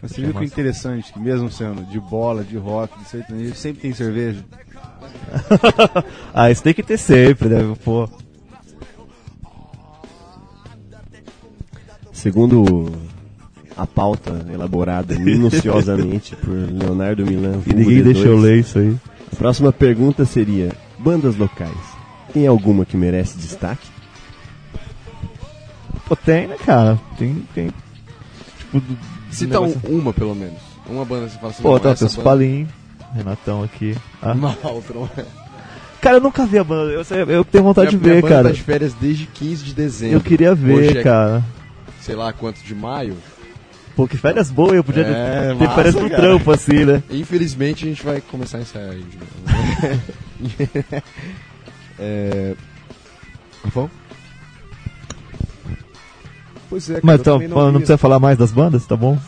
Você viu que é interessante, que mesmo sendo de bola, de rock, de sertanejo, sempre tem cerveja. <laughs> ah, isso tem que ter sempre, né? Pô. Segundo a pauta elaborada minuciosamente por Leonardo Milan. E <laughs> ninguém deixou eu D2, ler isso aí. A próxima pergunta seria: bandas locais. Tem alguma que merece destaque? Pô, tem, né, cara? Tem, tem. Tipo, Cita um- negócio- uma, pelo menos. Uma banda que você fala assim, Pô, tá, tem os palinhos. Renatão aqui. Ah. <laughs> Mal, não é. Cara, eu nunca vi a banda. Eu, eu tenho vontade de Minha- ver, minha banda cara. tá de férias desde 15 de dezembro. Eu queria ver, Hoje é, cara. Sei lá quanto de maio. Pô, que férias boas, eu podia É, ter massa, férias cara. trampo, assim, né? <laughs> Infelizmente a gente vai começar a ensaiar aí de novo. <laughs> é... Vamos? Pois é, cara, Mas então, não não, precisa falar mais das bandas, tá bom?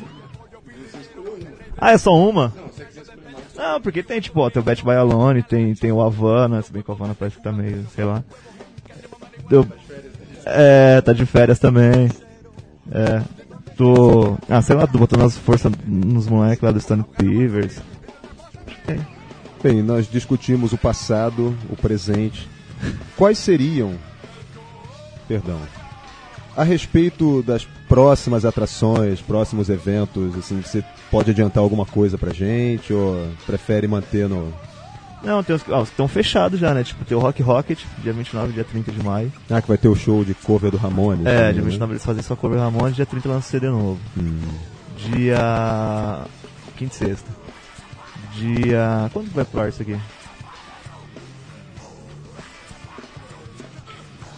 Ah, é só uma? Não, porque tem, tipo, ó, tem o Bet by Alone, tem, tem o Havana, se bem que o Havana parece que tá meio, sei lá. É, tá de férias também. É. tô. Ah, sei lá, tô botando as forças nos moleques lá do Stone Beavers. Bem, nós discutimos o passado, o presente. Quais seriam, perdão, a respeito das próximas atrações, próximos eventos, assim, você pode adiantar alguma coisa pra gente ou prefere manter no... Não, tem os, os que estão fechados já, né? Tipo, tem o Rock Rocket, dia 29 dia 30 de maio. Ah, que vai ter o show de cover do Ramones. É, também, dia né? 29 eles fazem só cover Ramones, dia 30 lança CD novo. Hum. Dia. Quinta e sexta. Dia. Quando vai pro ar isso aqui?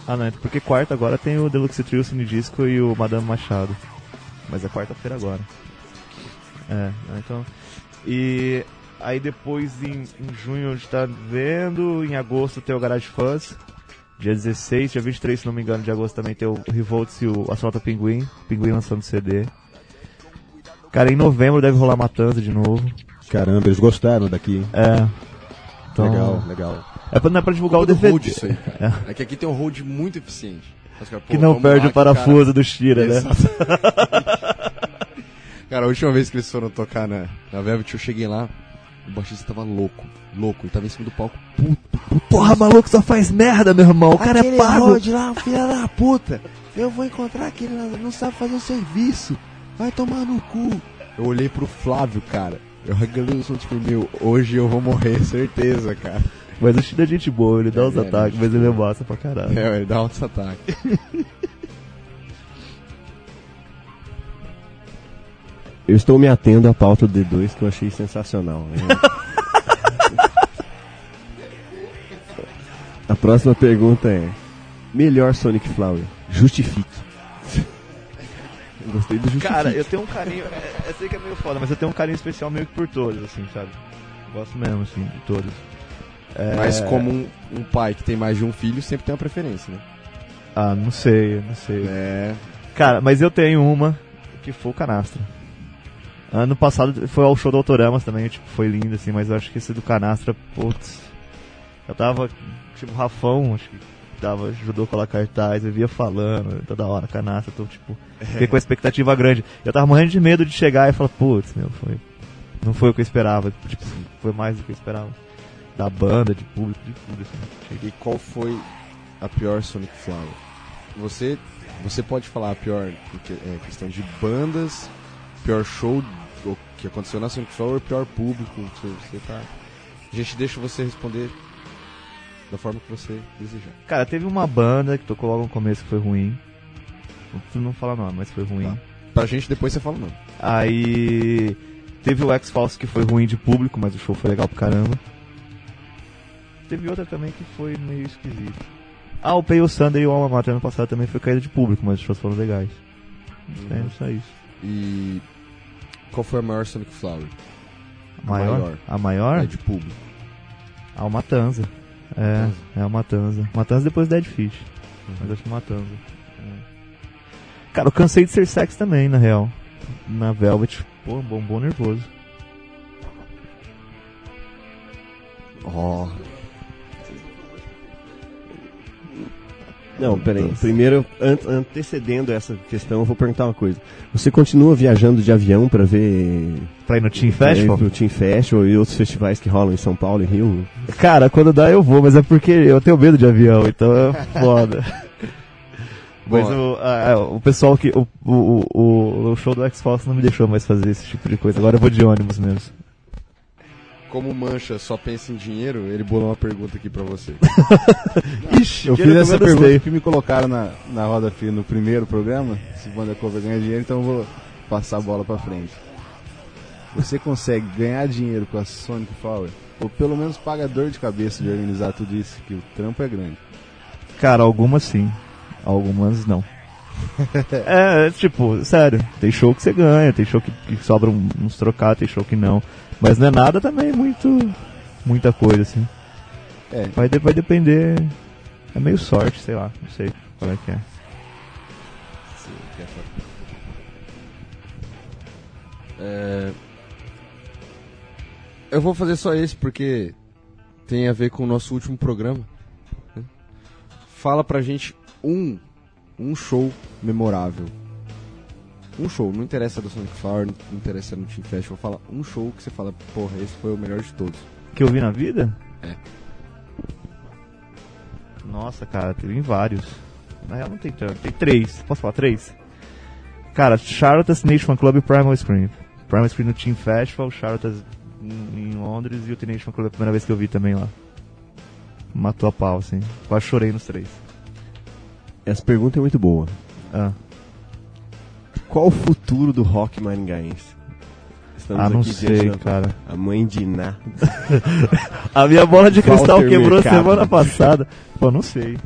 Ah não, é porque quarta agora tem o Deluxe Trio Cine Disco e o Madame Machado. Mas é quarta-feira agora. É, então. E aí depois em, em junho a gente tá vendo, em agosto tem o Garage Fuzz. Dia 16, dia 23, se não me engano, de agosto também tem o Revolts e o Assalto ao Pinguim. Pinguim lançando CD. Cara, em novembro deve rolar Matanza de novo. Caramba, eles gostaram daqui. É. Então- Legal, legal. É pra, não é pra divulgar o DVD. hold isso aí, cara. É. que aqui tem um hold muito eficiente. Os caras, pô, Que não perde lá o parafuso do Shira, né? <laughs> Cara, a última vez que eles foram tocar na, na Velvet, eu cheguei lá, o baixista tava louco, louco, ele tava em cima do palco, puto, puto. Porra, maluco, só faz merda, meu irmão. O cara é Aquele pago. Rod lá, filha da puta. Eu vou encontrar aquele não sabe fazer o serviço. Vai tomar no cu. Eu olhei pro Flávio, cara. Eu regalei o som tipo, meu, hoje eu vou morrer, certeza, cara. Mas o Shira é gente boa, ele dá É, os é, ataques, mas ele é massa pra caralho. É, ele dá outros ataques. Eu estou me atendo à pauta do D2 que eu achei sensacional. né? A próxima pergunta é: Melhor Sonic Flower? Justifique. Eu Gostei do justifique. Cara, eu tenho um carinho. é- Eu sei que é meio foda, mas eu tenho um carinho especial meio que por todos, assim, sabe? Gosto mesmo, assim, de todos. É, Mas como um, um pai que tem mais de um filho, sempre tem uma preferência, né? Ah, não sei, não sei. É. Cara, mas eu tenho uma que foi o Canastra. Ano passado foi ao show do Autoramas também, tipo, foi lindo, assim, mas eu acho que esse do Canastra, putz. Eu tava, tipo, o Rafão, acho que tava, ajudou a colar cartaz, eu via falando, toda hora, Canastra, tô, tipo, fiquei com a expectativa grande. Eu tava morrendo de medo de chegar e falar, putz, meu, foi. Não foi o que eu esperava, tipo, foi mais do que eu esperava. Da banda, de público, de tudo, assim. E qual foi a pior Sonic Flower? Você, você pode falar a pior porque é questão de bandas, pior show que aconteceu na Sonic Flower, pior público, você, você tá. A gente deixa você responder da forma que você desejar. Cara, teve uma banda que tocou logo no começo que foi ruim. Tu não fala nome, mas foi ruim. Pra gente depois você fala não. Aí teve o X-False que foi ruim de público, mas o show foi legal pra caramba. Teve outra também que foi meio esquisito. Ah, o Pale Sunday e o Alma Mater ano passado também foi caída de público, mas os shows foram legais. É só isso. E qual foi a maior Sonic Flower? A maior? A maior? É, de público. Ah, o Matanza. É, é o Matanza. Matanza depois Dead Fish. Mas acho que Matanza. É. Cara, eu cansei de ser sexy também, na real. Na Velvet, pô, bombom nervoso. Ó. Não, peraí. Primeiro, an- antecedendo essa questão, eu vou perguntar uma coisa. Você continua viajando de avião pra ver. Pra ir no Team Festival? Pro Team Festival e outros festivais que rolam em São Paulo e Rio? Cara, quando dá eu vou, mas é porque eu tenho medo de avião, então é foda. <laughs> mas o, a- o pessoal que. O, o, o, o show do X-Force não me deixou mais fazer esse tipo de coisa. Agora eu vou de ônibus mesmo. Como Mancha só pensa em dinheiro, ele bolou uma pergunta aqui pra você. <laughs> Ixi, Eu fiz essa pergunta que me colocaram na, na roda fria no primeiro programa. Se banda cover ganha dinheiro, então eu vou passar a bola pra frente. Você consegue ganhar dinheiro com a Sonic Power? Ou pelo menos paga dor de cabeça de organizar tudo isso, que o trampo é grande. Cara, algumas sim. Algumas não. <laughs> é, tipo, sério, tem show que você ganha, tem show que, que sobra um- uns trocados, tem show que não. Mas não é nada também muito. muita coisa, assim. É. Vai, vai depender. É meio sorte, sei lá, não sei qual é que é. É, Eu vou fazer só esse porque tem a ver com o nosso último programa. né? Fala pra gente um, um show memorável. Um show, não interessa do Sonic Flower, não interessa no Team Festival, fala um show que você fala, porra, esse foi o melhor de todos. Que eu vi na vida? É. Nossa, cara, teve vários. Na real não tem tanto, tem três. Posso falar três? Cara, Charlotte Nation Club e Primal Scream. Primal Scream no Team Festival, Charlotte em, Londres e o Teenage Club a primeira vez que eu vi também lá. Matou a pau, assim. Quase chorei nos três. Essa pergunta é muito boa. Ah. Qual o futuro do rock maringaense? Estamos Ah, não aqui sei, cara. A mãe de Ná. <laughs> A minha bola de cristal Walter quebrou Mercado. semana passada. Pô, não sei.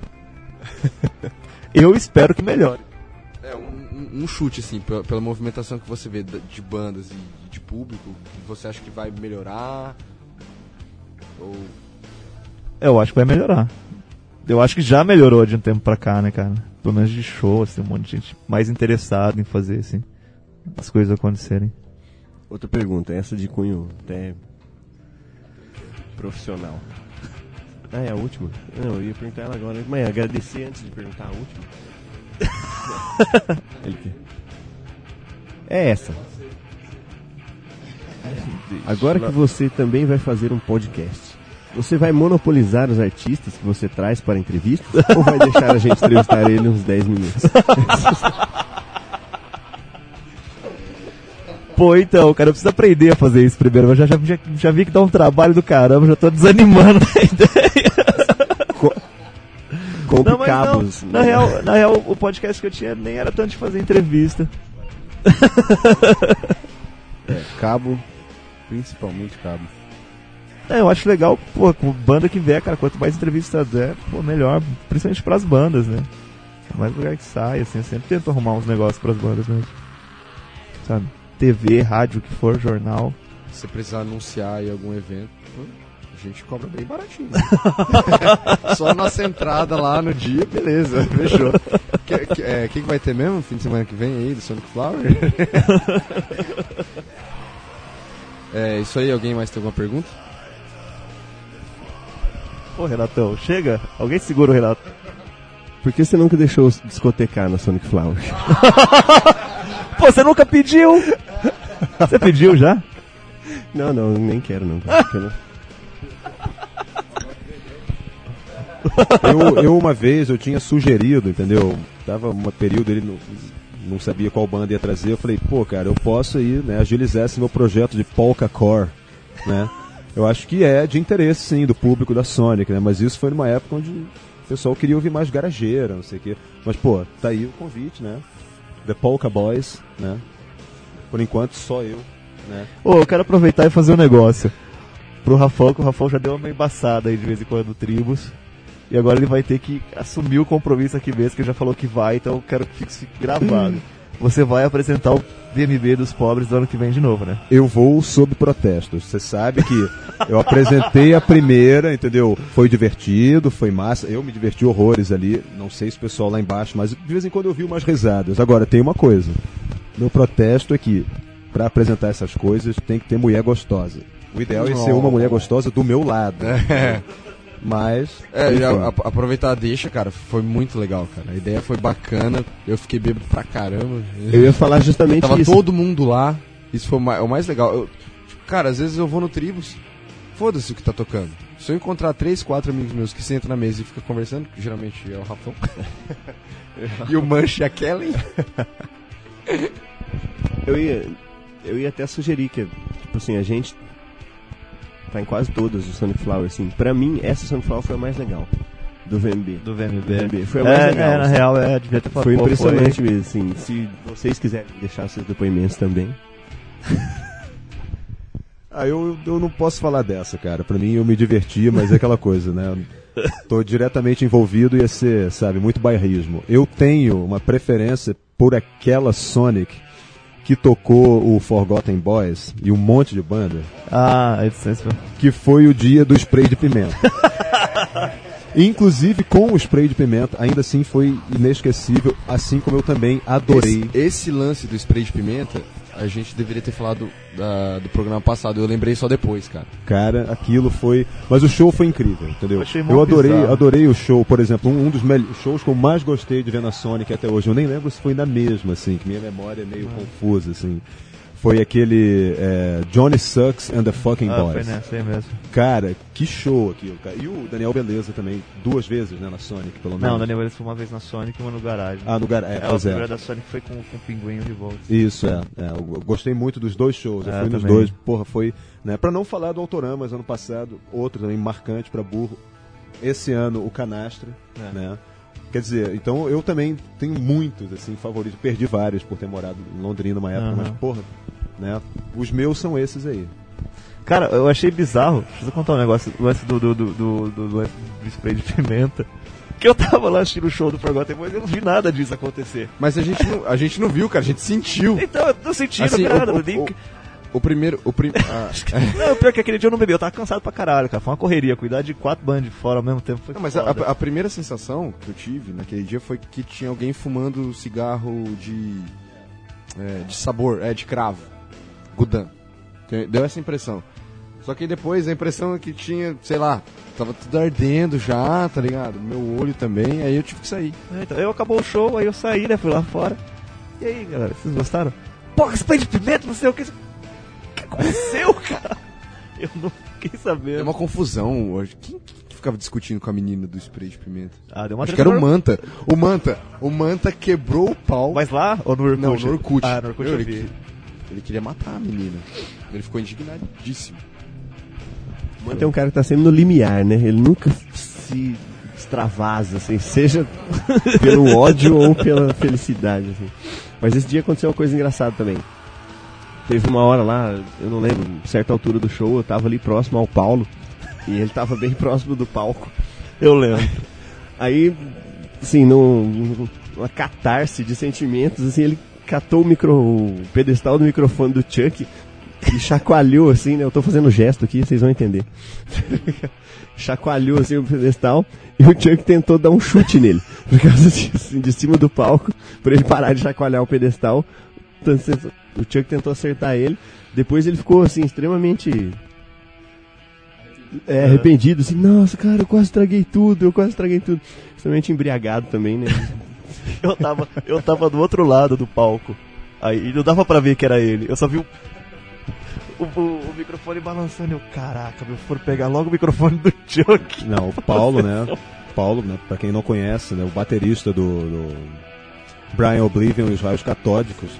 <laughs> eu espero que melhore. É, um, um- um chute, assim, pela, pela movimentação que você vê de bandas e de público, você acha que vai melhorar? Ou. Eu acho que vai melhorar. Eu acho que já melhorou de um tempo pra cá, né, cara? Pelo menos de show, assim, um monte de gente mais interessada em fazer, assim, as coisas acontecerem. Outra pergunta, essa de cunho até profissional. Ah, é a última? Não, eu ia perguntar ela agora, mas agradecer antes de perguntar a última. <laughs> É essa. Agora que você também vai fazer um podcast, você vai monopolizar os artistas que você traz para entrevistas <laughs> ou vai deixar a gente entrevistar ele uns 10 minutos? <laughs> Pô, então, cara, eu preciso aprender a fazer isso primeiro. Eu já, já, já, vi que dá um trabalho do caramba, já tô desanimando <laughs> da ideia. Compre Não, cabos. não, na, real, na real, o podcast que eu tinha nem era tanto de fazer entrevista. É, cabo, principalmente cabo. É, eu acho legal, pô, com banda que vier, cara, quanto mais entrevista der, pô, melhor. Principalmente pras bandas, né? Mais lugar que sai, assim, eu sempre tento arrumar uns negócios pras bandas mesmo. Sabe? TV, rádio, o que for, jornal. Se você precisar anunciar em algum evento, a gente cobra bem baratinho. <laughs> Só a nossa entrada lá no dia, beleza, <laughs> fechou. Que, que, é, que vai ter mesmo fim de semana que vem aí do Sonic Flower? <laughs> é isso aí, alguém mais tem alguma pergunta? Pô, Renatão, chega? Alguém segura o Renato. Por que você nunca deixou discotecar na Sonic Flowers? <laughs> Pô, você nunca pediu! Você pediu já? Não, não, nem quero não. eu não- eu, eu uma vez eu tinha sugerido, entendeu? Tava um período ele não, não sabia qual banda ia trazer. Eu falei, pô, cara, eu posso aí, né, agilizar esse meu projeto de polka core, né? Eu acho que é de interesse sim do público da Sonic, né? Mas isso foi numa época onde o pessoal queria ouvir mais garageira, não sei o quê. Mas pô, tá aí o convite, né? The Polka Boys, né? Por enquanto só eu, né? Ô, eu quero aproveitar e fazer um negócio. Pro Rafão, que o Rafão já deu uma embaçada aí de vez em quando no Tribus. E agora ele vai ter que assumir o compromisso aqui mesmo, que ele já falou que vai, então eu quero que fique gravado. <laughs> Você vai apresentar o VMB dos pobres do ano que vem de novo, né? Eu vou sob protestos. Você sabe que eu apresentei a primeira, entendeu? Foi divertido, foi massa. Eu me diverti horrores ali. Não sei se o pessoal lá embaixo, mas de vez em quando eu vi umas risadas. Agora, tem uma coisa. Meu protesto é que, pra apresentar essas coisas, tem que ter mulher gostosa. O ideal é ser uma mulher gostosa do meu lado. É. Mas. É, já, ap- aproveitar a deixa, cara, foi muito legal, cara. A ideia foi bacana, eu fiquei bêbado pra caramba. Eu ia falar justamente Tava isso. todo mundo lá, isso foi o ma- o mais legal. Eu, tipo, cara, às vezes eu vou no Tribus, foda-se o que tá tocando. Se eu encontrar três, quatro amigos meus que sentam na mesa e ficam conversando, que geralmente é o Rafão, <laughs> e o Manche e a Kellen, Eu ia, eu ia até sugerir que, tipo assim, a gente tá em quase todas do Sonic Flower, assim. Pra mim, essa Sonic Flower foi a mais legal. Do VMB. Do VMB. Foi a mais É, legal. é, na assim. real, é, devia ter falado, Foi pô, impressionante foi- mesmo, assim. Se vocês quiserem deixar seus depoimentos também. <laughs> Ah, eu, eu não posso falar dessa, cara. Pra mim eu me diverti, mas é aquela coisa, né? <laughs> Tô diretamente envolvido ia ser, sabe, muito bairrismo. Eu tenho uma preferência por aquela Sonic que tocou o Forgotten Boys e um monte de banda. Ah, isso, isso. Que foi o dia do spray de pimenta. <laughs> Inclusive com o spray de pimenta, ainda assim foi inesquecível, assim como eu também adorei. Esse, esse lance do spray de pimenta, a gente deveria ter falado da- do programa passado. Eu lembrei só depois, cara. Cara, aquilo foi. Mas o show foi incrível, entendeu? Eu achei Eu adorei, bizarro. adorei o show, por exemplo, um, um dos shows que eu mais gostei de ver na Sonic até hoje. Eu nem lembro se foi na mesma, assim, que minha memória é meio Ah. confusa, assim. Foi aquele é, Johnny Sucks and the Fucking Ah, Boys. foi nessa aí mesmo. Cara, que show aquilo, cara. E o Daniel Beleza também, duas vezes, né, na Sonic, pelo menos. Não, o Daniel Willis foi uma vez na Sonic e uma no garagem. Ah, no gar- é, é, pois o é. da Sonic foi com, com o Pinguim de volta. Isso, é. é, eu eu gostei muito dos dois shows. Eu É, fui nos também. dois. Porra, foi. Né, pra não falar do Autoramas ano passado, outro também marcante pra burro. Esse ano, o Canastra. É. Né? Quer dizer, então eu também tenho muitos, assim, favoritos. Perdi vários por ter morado em Londrina uma época, Aham. mas, porra, né? Os meus são esses aí. Cara, eu achei bizarro. Deixa eu contar um negócio. O lance do, do, do, do, do, do spray de pimenta. Que eu tava lá assistindo o show do Forgotten Boys e eu não vi nada disso acontecer. Mas a gente não, a gente não viu, cara. A gente sentiu. Então, eu não senti Assim, nada. o- nem- o- O primeiro. O prim... <laughs> ah, Não, pior que aquele dia eu não bebi, eu tava cansado pra caralho, cara. Foi uma correria, cuidar de quatro bandas de fora ao mesmo tempo foi Não, mas a, a- primeira sensação que eu tive naquele dia foi que tinha alguém fumando cigarro de. é, de sabor, é, de cravo. Gudan. Deu essa impressão. Só que depois a impressão é que tinha, sei lá, tava tudo ardendo já, tá ligado? Meu olho também, aí eu tive que sair. É, então, eu acabou o show, aí eu saí, né? Fui lá fora. E aí, galera, vocês gostaram? Pô, spray de pimenta, não sei o que. O que aconteceu, cara? Eu não fiquei sabendo. Deu uma confusão hoje. Quem que ficava discutindo com a menina do spray de pimenta? Ah, deu uma Acho que era o Manta. O Manta. O Manta quebrou o pau. Mas lá ou no Orkut? Não, no Orkut. Ah, no Orkut eu ele, vi. ele queria matar a menina. Ele ficou indignadíssimo. Mas tem um cara que tá sempre no limiar, né? Ele nunca se extravasa, assim, seja pelo ódio ou pela felicidade, assim. Mas esse dia aconteceu uma coisa engraçada também. Teve uma hora lá, eu não lembro, certa altura do show, eu tava ali próximo ao Paulo, e ele tava bem <laughs> próximo do palco. Eu lembro. Aí, assim, num, uma catarse de sentimentos, assim, ele catou o, micro, o pedestal do microfone do Chuck e chacoalhou, assim, né? Eu tô fazendo gesto aqui, vocês vão entender. <laughs> chacoalhou, assim, o pedestal e o Chuck tentou dar um chute nele. Por causa de, assim, de cima do palco, pra ele parar de chacoalhar o pedestal. Então, O Chuck tentou acertar ele. Depois ele ficou, assim, extremamente é, arrependido, assim, nossa, cara, eu quase estraguei tudo, eu quase estraguei tudo. Extremamente embriagado também, né? <laughs> Eu tava, eu tava do outro lado do palco. Aí não dava pra ver que era ele. Eu só vi o, o, o- microfone balançando. Eu, caraca, meu, for pegar logo o microfone do Chuck. <laughs> Não, o Paulo, né? Paulo, né? Pra quem não conhece, né? O baterista do, do Brian Oblivion e os Raios Catódicos.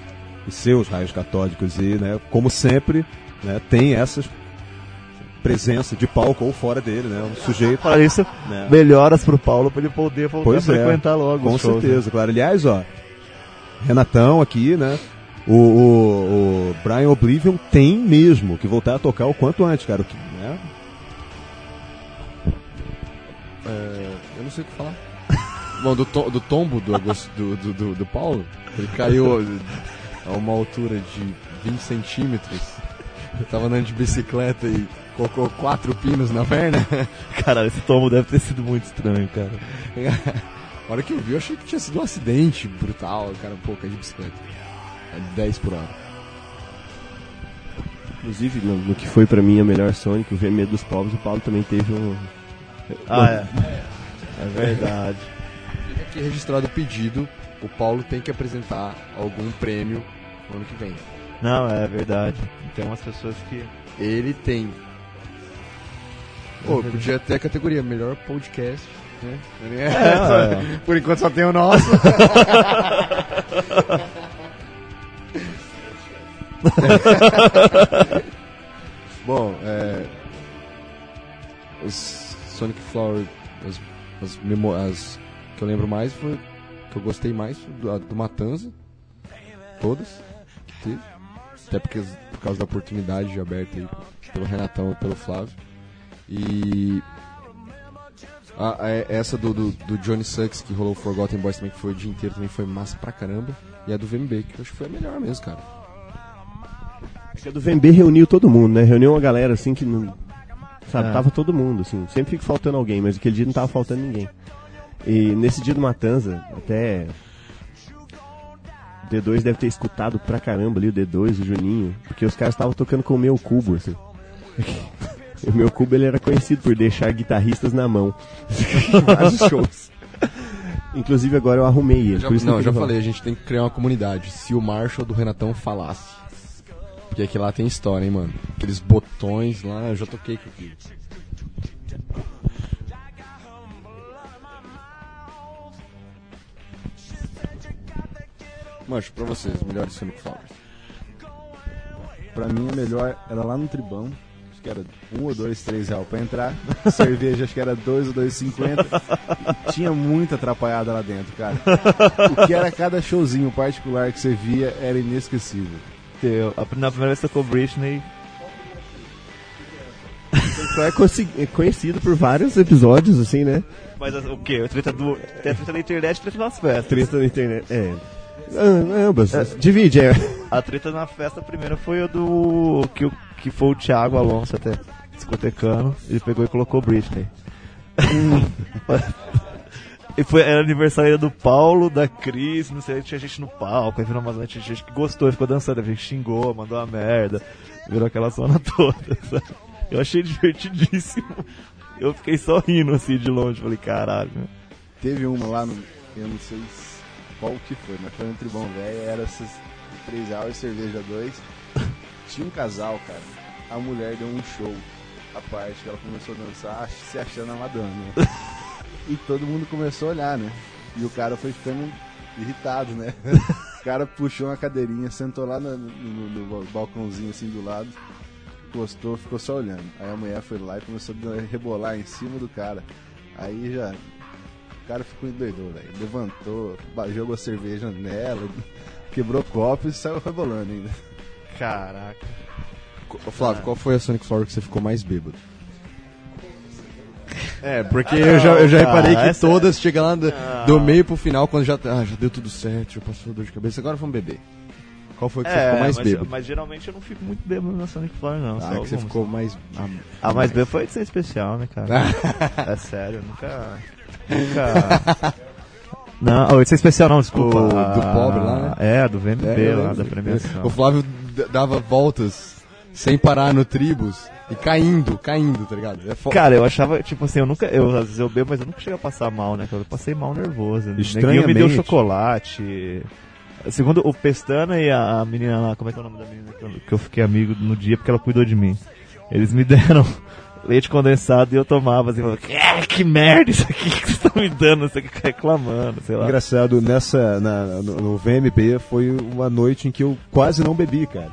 E seus Raios Catódicos. E, né? Como sempre, né? Tem essas presença de palco ou fora dele, né? Um sujeito. Para isso, né? melhoras pro Paulo pra ele poder voltar Pois a é, frequentar logo com os shows, né? certeza, claro. Aliás, ó, Renatão aqui, né? O, o, o Brian Oblivion tem mesmo que voltar a tocar o quanto antes, cara. o que, Né? É, eu não sei o que falar. Bom, do, to- do tombo do, do, do, do, do Paulo, ele caiu a uma altura de 20 centímetros. Eu tava andando de bicicleta e colocou quatro pinos na perna. <laughs> Cara, esse tombo deve ter sido muito estranho, cara. <laughs> A hora que eu vi, eu achei que tinha sido um acidente brutal. O cara, pô, caiu de bicicleta. É 10 por hora. Inclusive, no, no que foi pra mim a melhor Sonic, o VME dos Povos, o Paulo também teve um. Ah, é. <laughs> É verdade. Fica aqui registrado o pedido. O Paulo tem que apresentar algum prêmio no ano que vem. Não, é verdade. Tem umas pessoas que. Ele tem. Pô, podia ter a categoria melhor podcast, né? É, <laughs> Por enquanto só tem o nosso. <laughs> Bom, é. Os Sonic Flower, as, as, as que eu lembro mais foi. Que eu gostei mais do, do Matanza. Todas que teve. Até porque, por causa da oportunidade aberta aí pelo Renatão e pelo Flávio. E. essa do, do, do Johnny Sucks que rolou o Forgotten Boys também, que foi o dia inteiro, também foi massa pra caramba. E a do VMB, que eu acho que foi a melhor mesmo, cara. Porque a do VMB reuniu todo mundo, né? Reuniu uma galera assim que não. Sabe, É. tava todo mundo, assim. Sempre fica faltando alguém, mas aquele dia não tava faltando ninguém. E nesse dia do Matanza, até. D2 deve ter escutado pra caramba ali o D2, o Juninho, porque os caras estavam tocando com o meu cubo, assim. <laughs> O meu cubo ele era conhecido por deixar guitarristas na mão. Em <laughs> vários shows. Inclusive agora eu arrumei ele. Eu já, por isso não, eu já falei, a gente tem que criar uma comunidade. Se o Marshall do Renatão falasse. Porque aqui lá tem história, hein, mano. Aqueles botões lá, eu já toquei com aquilo. Mancho, pra vocês, melhores Sonic Flowers. Pra mim, a melhor era lá no Tribão. Acho que era um ou dois, três reais pra entrar. <laughs> Cerveja, acho que era dois ou dois cinquenta. E tinha muita atrapalhada lá dentro, cara. O que era cada showzinho particular que você via era inesquecível. Teu, na primeira vez que tocou Britney, é, é conhecido por vários episódios, assim, né? mas o quê? A treta, do, a treta da internet e a treta nas festas. Treta na internet. É. Ah, Ambas. Divide, é. A treta na festa primeira foi a do. que, que foi o Thiago Alonso até discotecando. Ele pegou e colocou Britney. <laughs> e foi, era aniversário do Paulo, da Cris, não sei, tinha gente no palco, aí virou umas gente, gente que gostou, ficou dançando, a gente xingou, mandou uma merda, virou aquela zona toda. sabe? Eu achei divertidíssimo. Eu fiquei só rindo assim de longe, falei, caralho. Teve uma lá no. Eu não sei se- qual que foi, mas foi no Tribão Velho. Era essas três reais, cerveja dois. <laughs> Tinha um casal, cara. A mulher deu um show à parte que ela começou a dançar, se achando a Madonna. <laughs> E todo mundo começou a olhar, né? E o cara foi ficando irritado, né? <laughs> O cara puxou uma cadeirinha, sentou lá no, no- no balcãozinho assim do lado, encostou, ficou só olhando. Aí a mulher foi lá e começou a rebolar em cima do cara. Aí já. O cara ficou endoidou, velho. Levantou, jogou cerveja nela, quebrou copo e saiu rebolando ainda. Caraca. Flávio, qual foi a Sonic Flower que você ficou mais bêbado? É, porque eu já, eu já Ah, reparei que essa- todas chegam lá do, Ah. do meio pro final, quando já, ah, já deu tudo certo, já passou dor de cabeça, agora vamos beber. Qual foi que você ficou mais mas, bêbado? mas geralmente eu não fico muito bêbado na Sonic Flower, não. Ah, que você ficou mais. Ah, Ah, mas bêbado foi de ser especial, né, cara? <laughs> é sério, eu nunca. Não, de ser especial não, desculpa. O do pobre lá, né? É, do VMB É, lá, da premiação. O Flávio dava voltas sem parar no tribus e caindo, caindo, tá ligado? É Cara, eu achava, tipo assim, eu nunca. Eu, às vezes eu bebo, mas eu nunca cheguei a passar mal, né? Eu passei mal nervoso. Neguinho me Estranhamente. deu chocolate. Segundo o Pestana e a menina lá, como é que é o nome da menina que eu, que eu fiquei amigo no dia porque ela cuidou de mim. Eles me <laughs> deram leite condensado e eu tomava assim, falava, "Ah, que merda isso aqui <laughs> que vocês estão me dando, você reclamando, sei lá. Engraçado, nessa, na- no, no VMB foi uma noite em que eu quase não bebi, cara.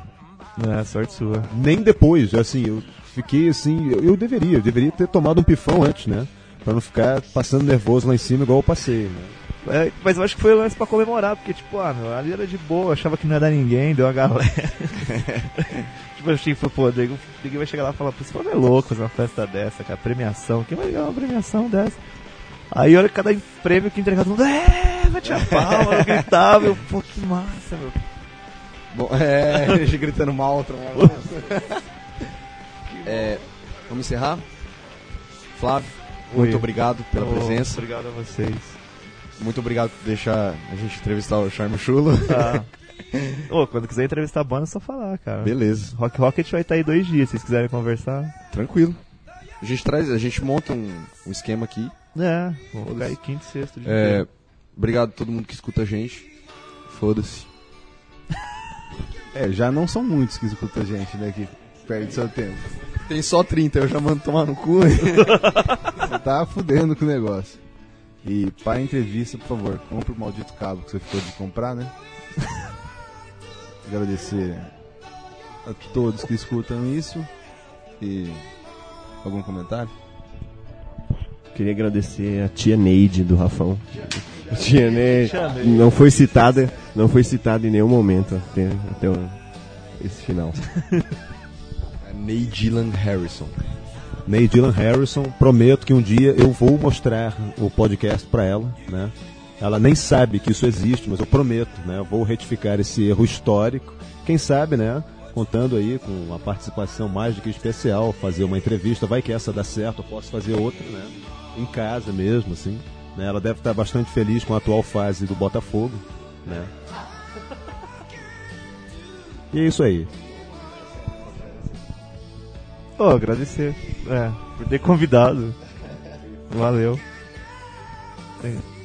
É, sorte sua. Nem depois, assim, eu fiquei assim, eu, eu deveria, eu deveria ter tomado um pifão antes, né? Pra não ficar passando nervoso lá em cima igual eu passei, né? É, mas eu acho que foi lance pra comemorar, porque, tipo, ah, meu, ali era de boa, achava que não ia dar ninguém, deu uma galera. <laughs> tipo, foi, pô, ninguém vai chegar lá e falar, pô, esse povo é louco fazer uma festa dessa, cara, premiação, quem vai ganhar uma premiação dessa? Aí olha cada prêmio que entregava, todo mundo, é, vai tirar palma, eu gritava, eu, pô, que massa, meu. Bom, é, <laughs> a gente gritando mal, outra mal. é, vamos encerrar? Flávio, muito Oi. obrigado pela Ô, presença. Obrigado a vocês. Muito obrigado por deixar a gente entrevistar o Charme Chulo. Tá. <laughs> <laughs> Ô, quando quiser entrevistar a banda, é só falar, cara. Beleza. Rock Rocket vai estar aí dois dias, se vocês quiserem conversar. Tranquilo. A gente traz, a gente monta um, um esquema aqui. É, vou ficar aí quinto e sexto dia. É, obrigado a todo mundo que escuta a gente. Foda-se. <laughs> É, já não são muitos que escutam a gente, né? Que perde seu tempo. Tem só 30, eu já mando tomar no cu. <laughs> Você tá fudendo com o negócio. E para a entrevista, por favor, compre o maldito cabo que você ficou de comprar, né? Agradecer a todos que escutam isso. E algum comentário? Queria agradecer a tia Neide do Rafão. Tia Neide Tia Neide. não foi citada, não foi citada em nenhum momento até, até o- esse final. <laughs> A Ney Dylan Harrison. Ney Dylan Harrison, prometo que um dia eu vou mostrar o podcast pra ela, né? Ela nem sabe que isso existe, mas eu prometo, né? Eu vou retificar esse erro histórico. Quem sabe, né? Contando aí com uma participação mais do que especial, fazer uma entrevista, vai que essa dá certo, eu posso fazer outra, né? Em casa mesmo, assim. né? Ela deve estar bastante feliz com a atual fase do Botafogo, né? E é isso aí. Pô, agradecer. É, por ter convidado. Valeu. É.